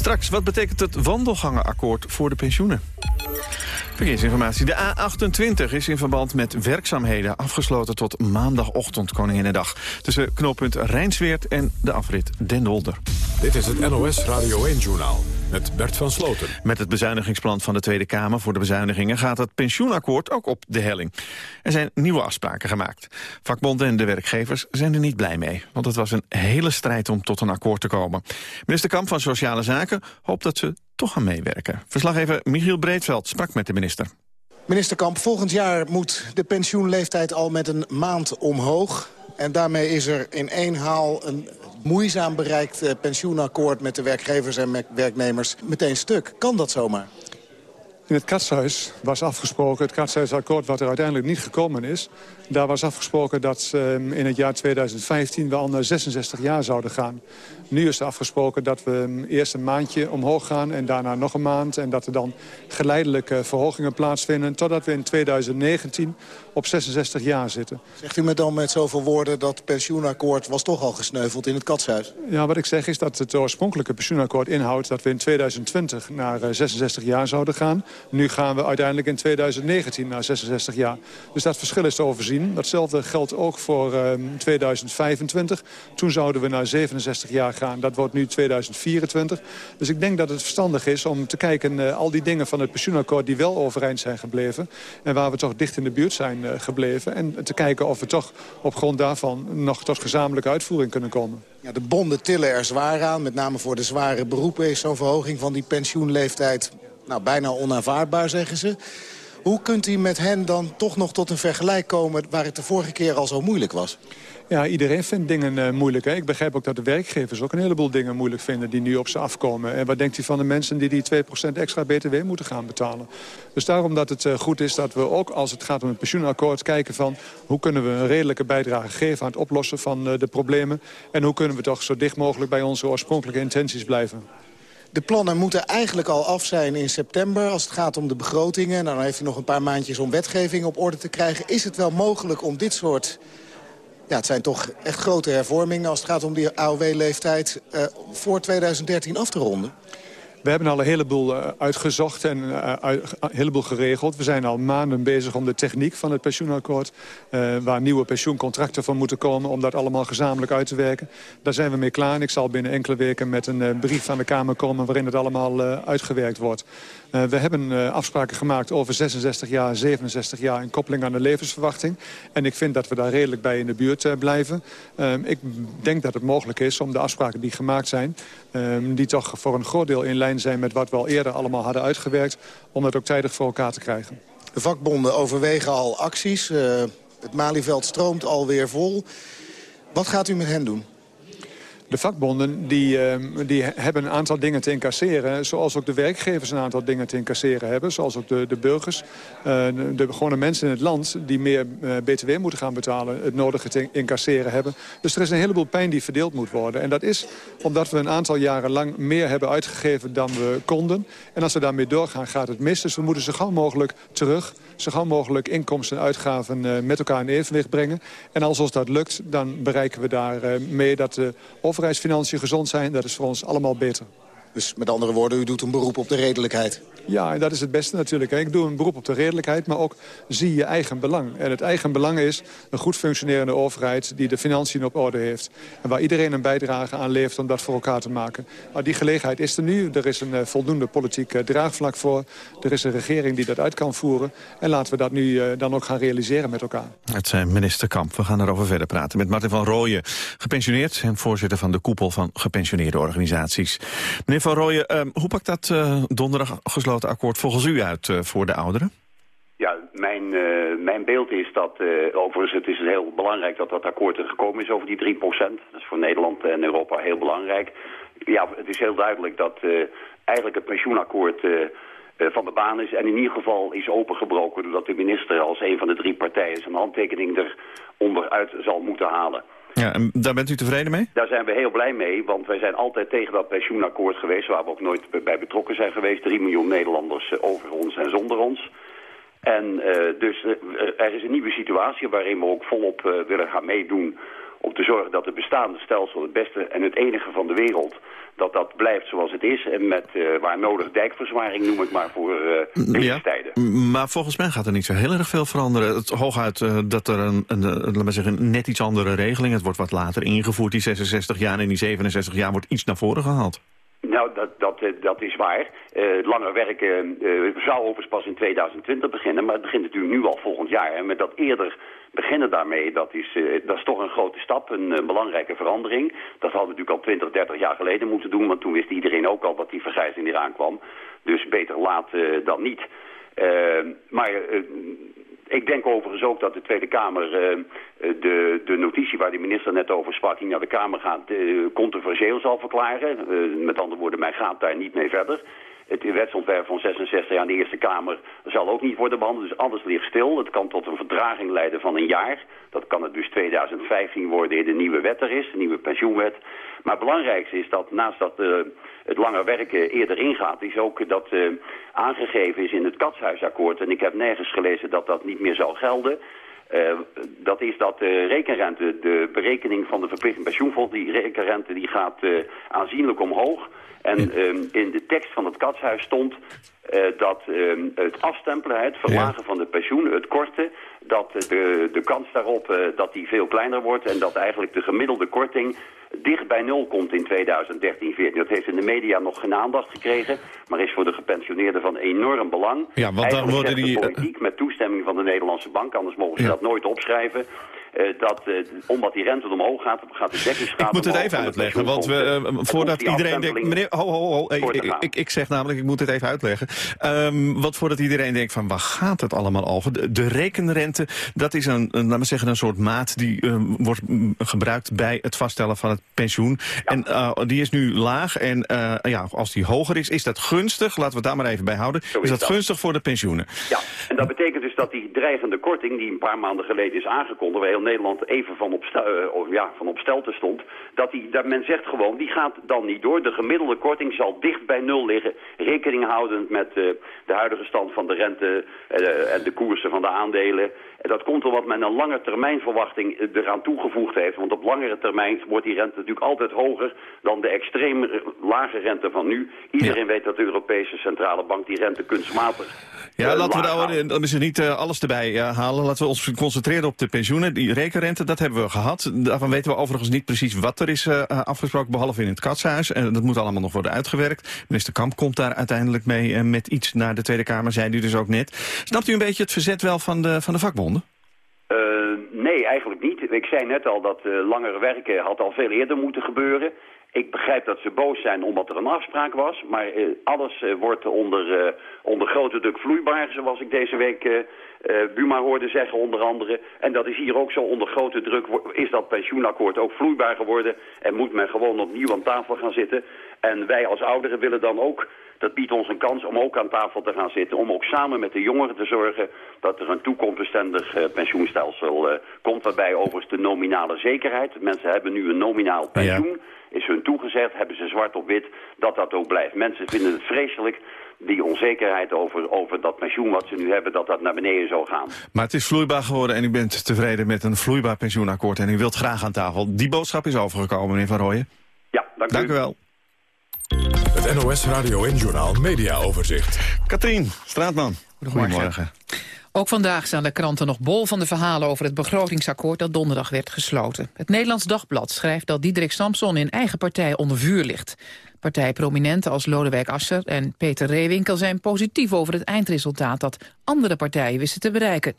Straks, wat betekent het wandelgangenakkoord voor de pensioenen? Verkeersinformatie. De A28 is in verband met werkzaamheden afgesloten tot maandagochtend Koninginnedag. Tussen knooppunt Rijnsweert en de afrit Den Dolder. Dit is het NOS Radio 1-journaal met Bert van Sloten. Met het bezuinigingsplan van de Tweede Kamer voor de bezuinigingen... gaat het pensioenakkoord ook op de helling. Er zijn nieuwe afspraken gemaakt. Vakbonden en de werkgevers zijn er niet blij mee... want het was een hele strijd om tot een akkoord te komen. Minister Kamp van Sociale Zaken hoopt dat ze toch gaan meewerken. Verslaggever Michiel Breedveld sprak met de minister. Minister Kamp, volgend jaar moet de pensioenleeftijd al met een maand omhoog. En daarmee is er in één haal een moeizaam bereikt eh, pensioenakkoord... met de werkgevers en werknemers meteen stuk. Kan dat zomaar? In het katshuis was afgesproken, het katshuisakkoord wat er uiteindelijk niet gekomen is... daar was afgesproken dat ehm, in het jaar 2015 we al naar 66 jaar zouden gaan. Nu is er afgesproken dat we eerst een maandje omhoog gaan en daarna nog een maand. En dat er dan geleidelijke verhogingen plaatsvinden totdat we in 2019 op 66 jaar zitten. Zegt u me dan met zoveel woorden dat het pensioenakkoord was toch al gesneuveld in het katshuis? Ja, wat ik zeg is dat het oorspronkelijke pensioenakkoord inhoudt dat we in 2020 naar 66 eh, jaar zouden gaan. Nu gaan we uiteindelijk in 2019 naar 66 jaar. Dus dat verschil is te overzien. Datzelfde geldt ook voor 2025. Ehm, Toen zouden we naar 67 jaar gaan. Dat wordt nu 2024. Dus ik denk dat het verstandig is om te kijken... Uh, al die dingen van het pensioenakkoord die wel overeind zijn gebleven... en waar we toch dicht in de buurt zijn uh, gebleven... en te kijken of we toch op grond daarvan nog tot gezamenlijke uitvoering kunnen komen. Ja, de bonden tillen er zwaar aan. Met name voor de zware beroepen is zo'n verhoging van die pensioenleeftijd... nou, bijna onaanvaardbaar, zeggen ze. Hoe kunt u met hen dan toch nog tot een vergelijk komen... waar het de vorige keer al zo moeilijk was? Ja, iedereen vindt dingen uh, moeilijk. Hè? Ik begrijp ook dat de werkgevers ook een heleboel dingen moeilijk vinden... die nu op ze afkomen. En wat denkt u van de mensen die die 2% extra btw moeten gaan betalen? Dus daarom dat het uh, goed is dat we ook als het gaat om het pensioenakkoord... kijken van hoe kunnen we een redelijke bijdrage geven... aan het oplossen van uh, de problemen. En hoe kunnen we toch zo dicht mogelijk bij onze oorspronkelijke intenties blijven. De plannen moeten eigenlijk al af zijn in september als het gaat om de begrotingen. Nou, dan heeft u nog een paar maandjes om wetgeving op orde te krijgen. Is het wel mogelijk om dit soort ja, het zijn toch echt grote hervormingen als het gaat om die AOW-leeftijd uh, voor 2013 af te ronden. We hebben al een heleboel uh, uitgezocht en uh, een heleboel geregeld. We zijn al maanden bezig om de techniek van het pensioenakkoord... Uh, waar nieuwe pensioencontracten van moeten komen... om dat allemaal gezamenlijk uit te werken. Daar zijn we mee klaar en ik zal binnen enkele weken met een brief aan de Kamer komen... waarin het allemaal uitgewerkt wordt. Uh, we hebben uh, afspraken gemaakt over 66 jaar, 67 jaar... in koppeling aan de levensverwachting. En ik vind dat we daar redelijk bij in de buurt uh, blijven. Ehm, ik denk dat het mogelijk is om de afspraken die gemaakt zijn... Ehm, die toch voor een groot deel in lijn zijn met wat we al eerder allemaal hadden uitgewerkt... om dat ook tijdig voor elkaar te krijgen. De vakbonden overwegen al acties. het Malieveld stroomt alweer vol. Wat gaat u met hen doen? De vakbonden die, uh, die hebben een aantal dingen te incasseren. Zoals ook de werkgevers een aantal dingen te incasseren hebben. Zoals ook de, de burgers. Uh, de gewone mensen in het land die meer uh, btw moeten gaan betalen. Het nodige te incasseren hebben. Dus er is een heleboel pijn die verdeeld moet worden. En dat is omdat we een aantal jaren lang meer hebben uitgegeven dan we konden. En als we daarmee doorgaan gaat het mis. Dus we moeten zo gauw mogelijk terug zo gauw mogelijk inkomsten en uitgaven uh, met elkaar in evenwicht brengen. En als ons dat lukt, dan bereiken we daar uh, mee dat de overheidsfinanciën gezond zijn. Dat is voor ons allemaal beter. Dus met andere woorden, u doet een beroep op de redelijkheid? Ja, en dat is het beste natuurlijk. Ik doe een beroep op de redelijkheid, maar ook zie je eigen belang. En het eigen belang is een goed functionerende overheid... die de financiën op orde heeft. En waar iedereen een bijdrage aan leeft om dat voor elkaar te maken. Maar die gelegenheid is er nu. Er is een uh, voldoende politiek uh, draagvlak voor. Er is een regering die dat uit kan voeren. En laten we dat nu uh, dan ook gaan realiseren met elkaar. Het zijn minister Kamp. We gaan erover verder praten met Martin van Rooyen. Gepensioneerd en voorzitter van de koepel van gepensioneerde organisaties. Meneer van Rooyen, ehm, hoe pakt dat donderdag gesloten akkoord volgens u uit voor de ouderen? Ja, mijn, uh, mijn beeld is dat, uh, overigens het is heel belangrijk dat dat akkoord er gekomen is over die 3%. Dat is voor Nederland en Europa heel belangrijk. Ja, het is heel duidelijk dat eigenlijk het pensioenakkoord van de baan is. En in ieder geval is opengebroken doordat de minister als een van de drie partijen zijn handtekening eronder uit zal moeten halen. Ja, en daar bent u tevreden mee? Daar zijn we heel blij mee, want wij zijn altijd tegen dat pensioenakkoord geweest... waar we ook nooit bij betrokken zijn geweest. 3 miljoen Nederlanders over ons en zonder ons. En uh, dus uh, er is een nieuwe situatie waarin we ook volop uh, willen gaan meedoen... om te zorgen dat het bestaande stelsel het beste en het enige van de wereld... dat dat blijft zoals het is. En met waar nodig dijkverzwaring noem ik maar voor deze tijden. Maar volgens mij gaat er niet zo heel erg veel veranderen. Het, hooguit dat er een, een, laat maar zeggen, net iets andere regeling... het wordt wat later ingevoerd, die 66 jaar en die 67 jaar wordt iets naar voren gehaald. Nou, dat, dat, dat is waar. Uh, langer werken uh, zou overigens pas in 2020 beginnen, maar het begint natuurlijk nu al volgend jaar. En met dat eerder beginnen daarmee, dat is, dat is toch een grote stap, een, belangrijke verandering. Dat hadden we natuurlijk al 20, 30 jaar geleden moeten doen, want toen wist iedereen ook al dat die vergrijzing eraan kwam. Dus beter laat dan niet. maar ik denk overigens ook dat de Tweede Kamer uh, de, de notitie waar de minister net over sprak... die naar de Kamer gaat, uh, controversieel zal verklaren. Met andere woorden, mij gaat daar niet mee verder. Het wetsontwerp van 66 aan de Eerste Kamer zal ook niet worden behandeld. Dus alles ligt stil. Het kan tot een verdraging leiden van een jaar. Dat kan het dus 2015 worden in de nieuwe wet er is, de nieuwe pensioenwet. Maar het belangrijkste is dat naast dat het langer werken eerder ingaat... is ook dat uh, aangegeven is in het Katshuisakkoord. En ik heb nergens gelezen dat dat niet meer zal gelden... Uh, dat is dat de rekenrente, de berekening van de verplichting pensioenfonds, die rekenrente die gaat uh, aanzienlijk omhoog. En um, in de tekst van het katshuis stond uh, dat um, het afstempelen, het verlagen van de pensioen, het korten, dat de, de kans daarop dat die veel kleiner wordt en dat eigenlijk de gemiddelde korting dicht bij nul komt in 2013 14 Dat heeft in de media nog geen aandacht gekregen, maar is voor de gepensioneerden van enorm belang. Ja, want dan worden die... De politiek met toestemming van de Nederlandse bank, anders mogen ze ja. dat nooit opschrijven. Uh, dat, uh, omdat die rente omhoog gaat, gaat de dekkingsschade Ik moet het even uitleggen, want we, uh, voordat iedereen denkt... Meneer, ho, ho, ho, ik, ik, ik, zeg namelijk, ik moet het even uitleggen. Um, want voordat iedereen denkt van, waar gaat het allemaal over? De, de rekenrente, dat is een, een, laat maar zeggen, een soort maat... die wordt gebruikt bij het vaststellen van het pensioen. En die is nu laag en ja, als die hoger is, is dat gunstig. Laten we het daar maar even bij houden. Is, dat gunstig voor de pensioenen? Ja, en dat betekent dus dat die dreigende korting... die een paar maanden geleden is aangekondigd... waar heel Nederland even van op, uh, ja, van op stelte stond... Dat, die, dat men zegt gewoon, die gaat dan niet door. De gemiddelde korting zal dicht bij nul liggen. Rekening houdend met uh, de huidige stand van de rente uh, en de koersen van de aandelen. Dat komt omdat men een lange termijn verwachting eraan toegevoegd heeft. Want op langere termijn wordt die rente natuurlijk altijd hoger dan de extreem lage rente van nu. Iedereen ja. weet dat de Europese Centrale Bank die rente kunstmatig ja, uh, laten we nou, dan is er niet uh, alles erbij uh, halen. Laten we ons concentreren op de pensioenen. Die rekenrente, dat hebben we gehad. Daarvan weten we overigens niet precies wat er is afgesproken, behalve in het katshuis. En dat moet allemaal nog worden uitgewerkt. Minister Kamp komt daar uiteindelijk mee met iets naar de Tweede Kamer, zei u dus ook net. Snapt u een beetje het verzet wel van de, van de vakbonden? Nee, eigenlijk niet. Ik zei net al dat langere werken had al veel eerder moeten gebeuren. Ik begrijp dat ze boos zijn omdat er een afspraak was. Maar uh, alles uh, wordt onder, uh, onder grote druk vloeibaar, zoals ik deze week Buma hoorde zeggen onder andere. En dat is hier ook zo onder grote druk. Is dat pensioenakkoord ook vloeibaar geworden? En moet men gewoon opnieuw aan tafel gaan zitten? En wij als ouderen willen dan ook... Dat biedt ons een kans om ook aan tafel te gaan zitten. Om ook samen met de jongeren te zorgen dat er een toekomstbestendig pensioenstelsel komt. Waarbij overigens de nominale zekerheid... Mensen hebben nu een nominaal pensioen... Ja is hun toegezegd, hebben ze zwart op wit, dat dat ook blijft. Mensen vinden het vreselijk, die onzekerheid over, over dat pensioen wat ze nu hebben, dat dat naar beneden zou gaan. Maar het is vloeibaar geworden en u bent tevreden met een vloeibaar pensioenakkoord en u wilt graag aan tafel. Die boodschap is overgekomen, meneer Van Rooyen. Ja, dank u. Dank u wel. Het NOS Radio en Journal Media Overzicht. Katrien Straatman, goedemorgen. Ook vandaag staan de kranten nog bol van de verhalen over het begrotingsakkoord dat donderdag werd gesloten. Het Nederlands Dagblad schrijft dat Diederik Samson in eigen partij onder vuur ligt. Partijprominenten als Lodewijk Asscher en Peter Reewinkel zijn positief over het eindresultaat dat andere partijen wisten te bereiken.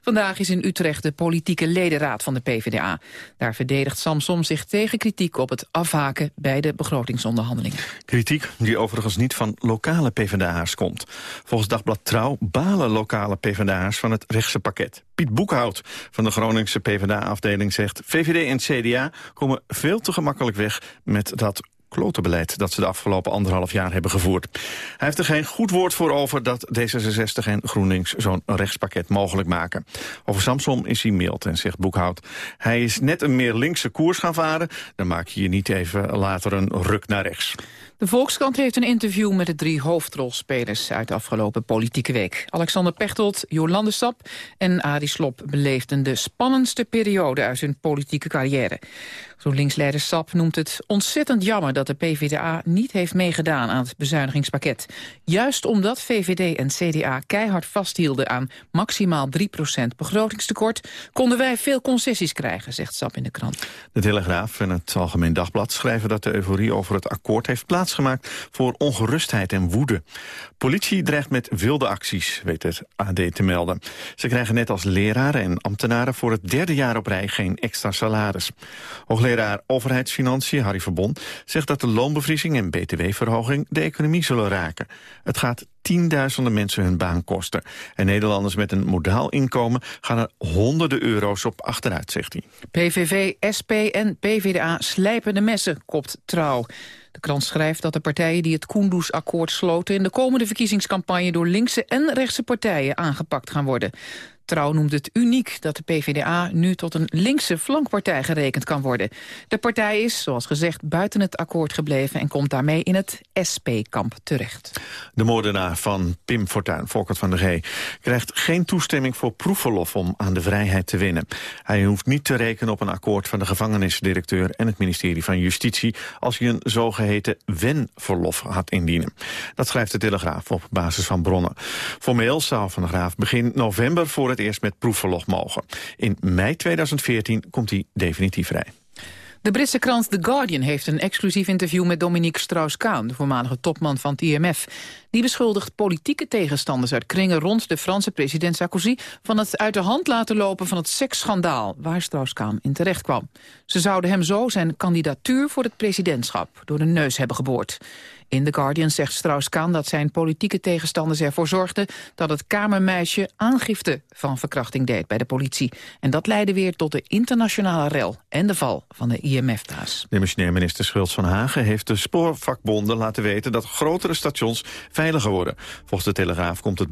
Vandaag is in Utrecht de politieke ledenraad van de PvdA. Daar verdedigt Samsom zich tegen kritiek op het afhaken bij de begrotingsonderhandelingen. Kritiek die overigens niet van lokale PvdA'ers komt. Volgens Dagblad Trouw balen lokale PvdA'ers van het rechtse pakket. Piet Boekhout van de Groningse PvdA-afdeling zegt... VVD en CDA komen veel te gemakkelijk weg met dat klotenbeleid dat ze de afgelopen anderhalf jaar hebben gevoerd. Hij heeft er geen goed woord voor over dat D66 en GroenLinks zo'n rechtspakket mogelijk maken. Over Samsom is hij mild en zegt Boekhout. Hij is net een meer linkse koers gaan varen, dan maak je je niet even later een ruk naar rechts. De Volkskrant heeft een interview met de drie hoofdrolspelers uit de afgelopen politieke week. Alexander Pechtold, Jolande Sap en Arie Slop beleefden de spannendste periode uit hun politieke carrière. GroenLinks-leider Sap noemt het ontzettend jammer dat de PvdA niet heeft meegedaan aan het bezuinigingspakket. Juist omdat VVD en CDA keihard vasthielden aan maximaal 3% begrotingstekort, konden wij veel concessies krijgen, zegt Sap in de krant. De Telegraaf en het Algemeen Dagblad schrijven dat de euforie over het akkoord heeft plaatsgemaakt voor ongerustheid en woede. Politie dreigt met wilde acties, weet het AD te melden. Ze krijgen net als leraren en ambtenaren voor het derde jaar op rij geen extra salaris. Hoogleraar overheidsfinanciën Harry Verbon zegt dat de loonbevriezing en btw-verhoging de economie zullen raken. Het gaat tienduizenden mensen hun baan kosten. En Nederlanders met een modaal inkomen gaan er honderden euro's op achteruit, zegt hij. PVV, SP en PVDA slijpen de messen, kopt Trouw. De krant schrijft dat de partijen die het Koendersakkoord sloten... in de komende verkiezingscampagne door linkse en rechtse partijen aangepakt gaan worden. Trouw noemt het uniek dat de PvdA nu tot een linkse flankpartij gerekend kan worden. De partij is, zoals gezegd, buiten het akkoord gebleven... en komt daarmee in het SP-kamp terecht. De moordenaar van Pim Fortuyn, Volkert van der G... krijgt geen toestemming voor proefverlof om aan de vrijheid te winnen. Hij hoeft niet te rekenen op een akkoord van de gevangenisdirecteur... en het ministerie van Justitie als hij een zogeheten wenverlof had indienen. Dat schrijft de Telegraaf op basis van bronnen. Formeel zou Van der Graaf begin november voor het eerst met proefverlof mogen. In mei 2014 komt hij definitief vrij. De Britse krant The Guardian heeft een exclusief interview met Dominique Strauss-Kaan, de voormalige topman van het IMF. Die beschuldigt politieke tegenstanders uit kringen rond de Franse president Sarkozy van het uit de hand laten lopen van het seksschandaal waar Strauss-Kaan in terecht kwam. Ze zouden hem zo zijn kandidatuur voor het presidentschap door de neus hebben geboord. In The Guardian zegt Strauss-Kaan dat zijn politieke tegenstanders ervoor zorgden dat het kamermeisje aangifte van verkrachting deed bij de politie. En dat leidde weer tot de internationale rel en de val van de IMF-taas. Demissionair minister Schultz van Hagen heeft de spoorvakbonden laten weten dat grotere stations veiliger worden. Volgens de Telegraaf komt het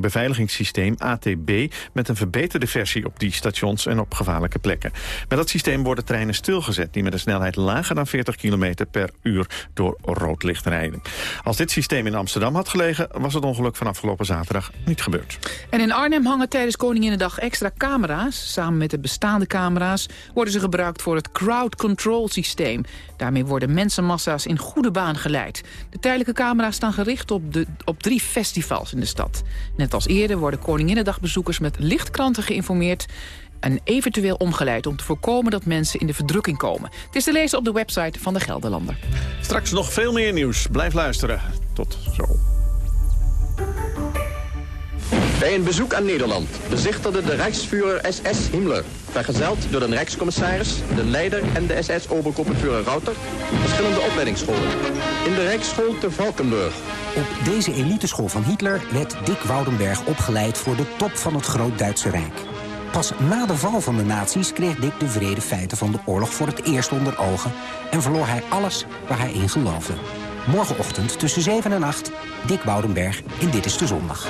beveiligingssysteem ATB met een verbeterde versie op die stations en op gevaarlijke plekken. Met dat systeem worden treinen stilgezet die met een snelheid lager dan 40 km per uur door rood licht Als dit systeem in Amsterdam had gelegen was het ongeluk van afgelopen zaterdag niet gebeurd. En in Arnhem hangen tijdens Koninginnedag extra camera's. Samen met de bestaande camera's worden ze gebruikt voor het crowd control systeem. Daarmee worden mensenmassa's in goede baan geleid. De tijdelijke camera's staan gericht op, de, op drie festivals in de stad. Net als eerder worden Koninginnedagbezoekers met lichtkranten geïnformeerd en eventueel omgeleid om te voorkomen dat mensen in de verdrukking komen. Het is te lezen op de website van de Gelderlander. Straks nog veel meer nieuws. Blijf luisteren. Tot zo. Bij een bezoek aan Nederland bezichtigde de Rijksvuurder SS Himmler, vergezeld door de Rijkscommissaris, de leider en de SS-oberkoppenvuurder Rauter, verschillende opleidingsscholen. In de Rijksschool te Valkenburg. Op deze eliteschool van Hitler werd Dick Woudenberg opgeleid voor de top van het Groot-Duitse Rijk. Pas na de val van de nazi's kreeg Dick de vrede feiten van de oorlog voor het eerst onder ogen... en verloor hij alles waar hij in geloofde. Morgenochtend tussen 7 en 8, Dick Woudenberg in Dit is de Zondag.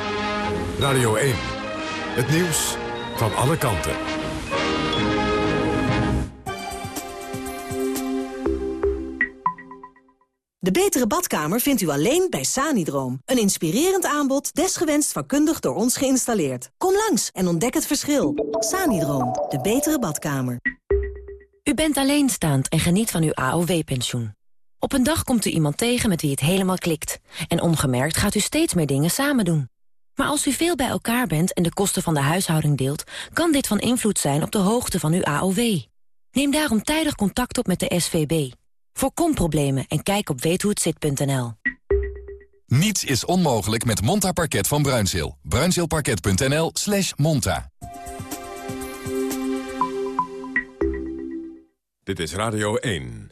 Radio 1, het nieuws van alle kanten. De betere badkamer vindt u alleen bij Sanidroom. Een inspirerend aanbod, desgewenst vakkundig door ons geïnstalleerd. Kom langs en ontdek het verschil. Sanidroom, de betere badkamer. U bent alleenstaand en geniet van uw AOW-pensioen. Op een dag komt u iemand tegen met wie het helemaal klikt. En ongemerkt gaat u steeds meer dingen samen doen. Maar als u veel bij elkaar bent en de kosten van de huishouding deelt... kan dit van invloed zijn op de hoogte van uw AOW. Neem daarom tijdig contact op met de SVB... Voorkom problemen en kijk op weethoehetzit.nl. Niets is onmogelijk met Monta Parket van Bruinzeel. Bruinzeelparket.nl slash monta. Dit is Radio 1.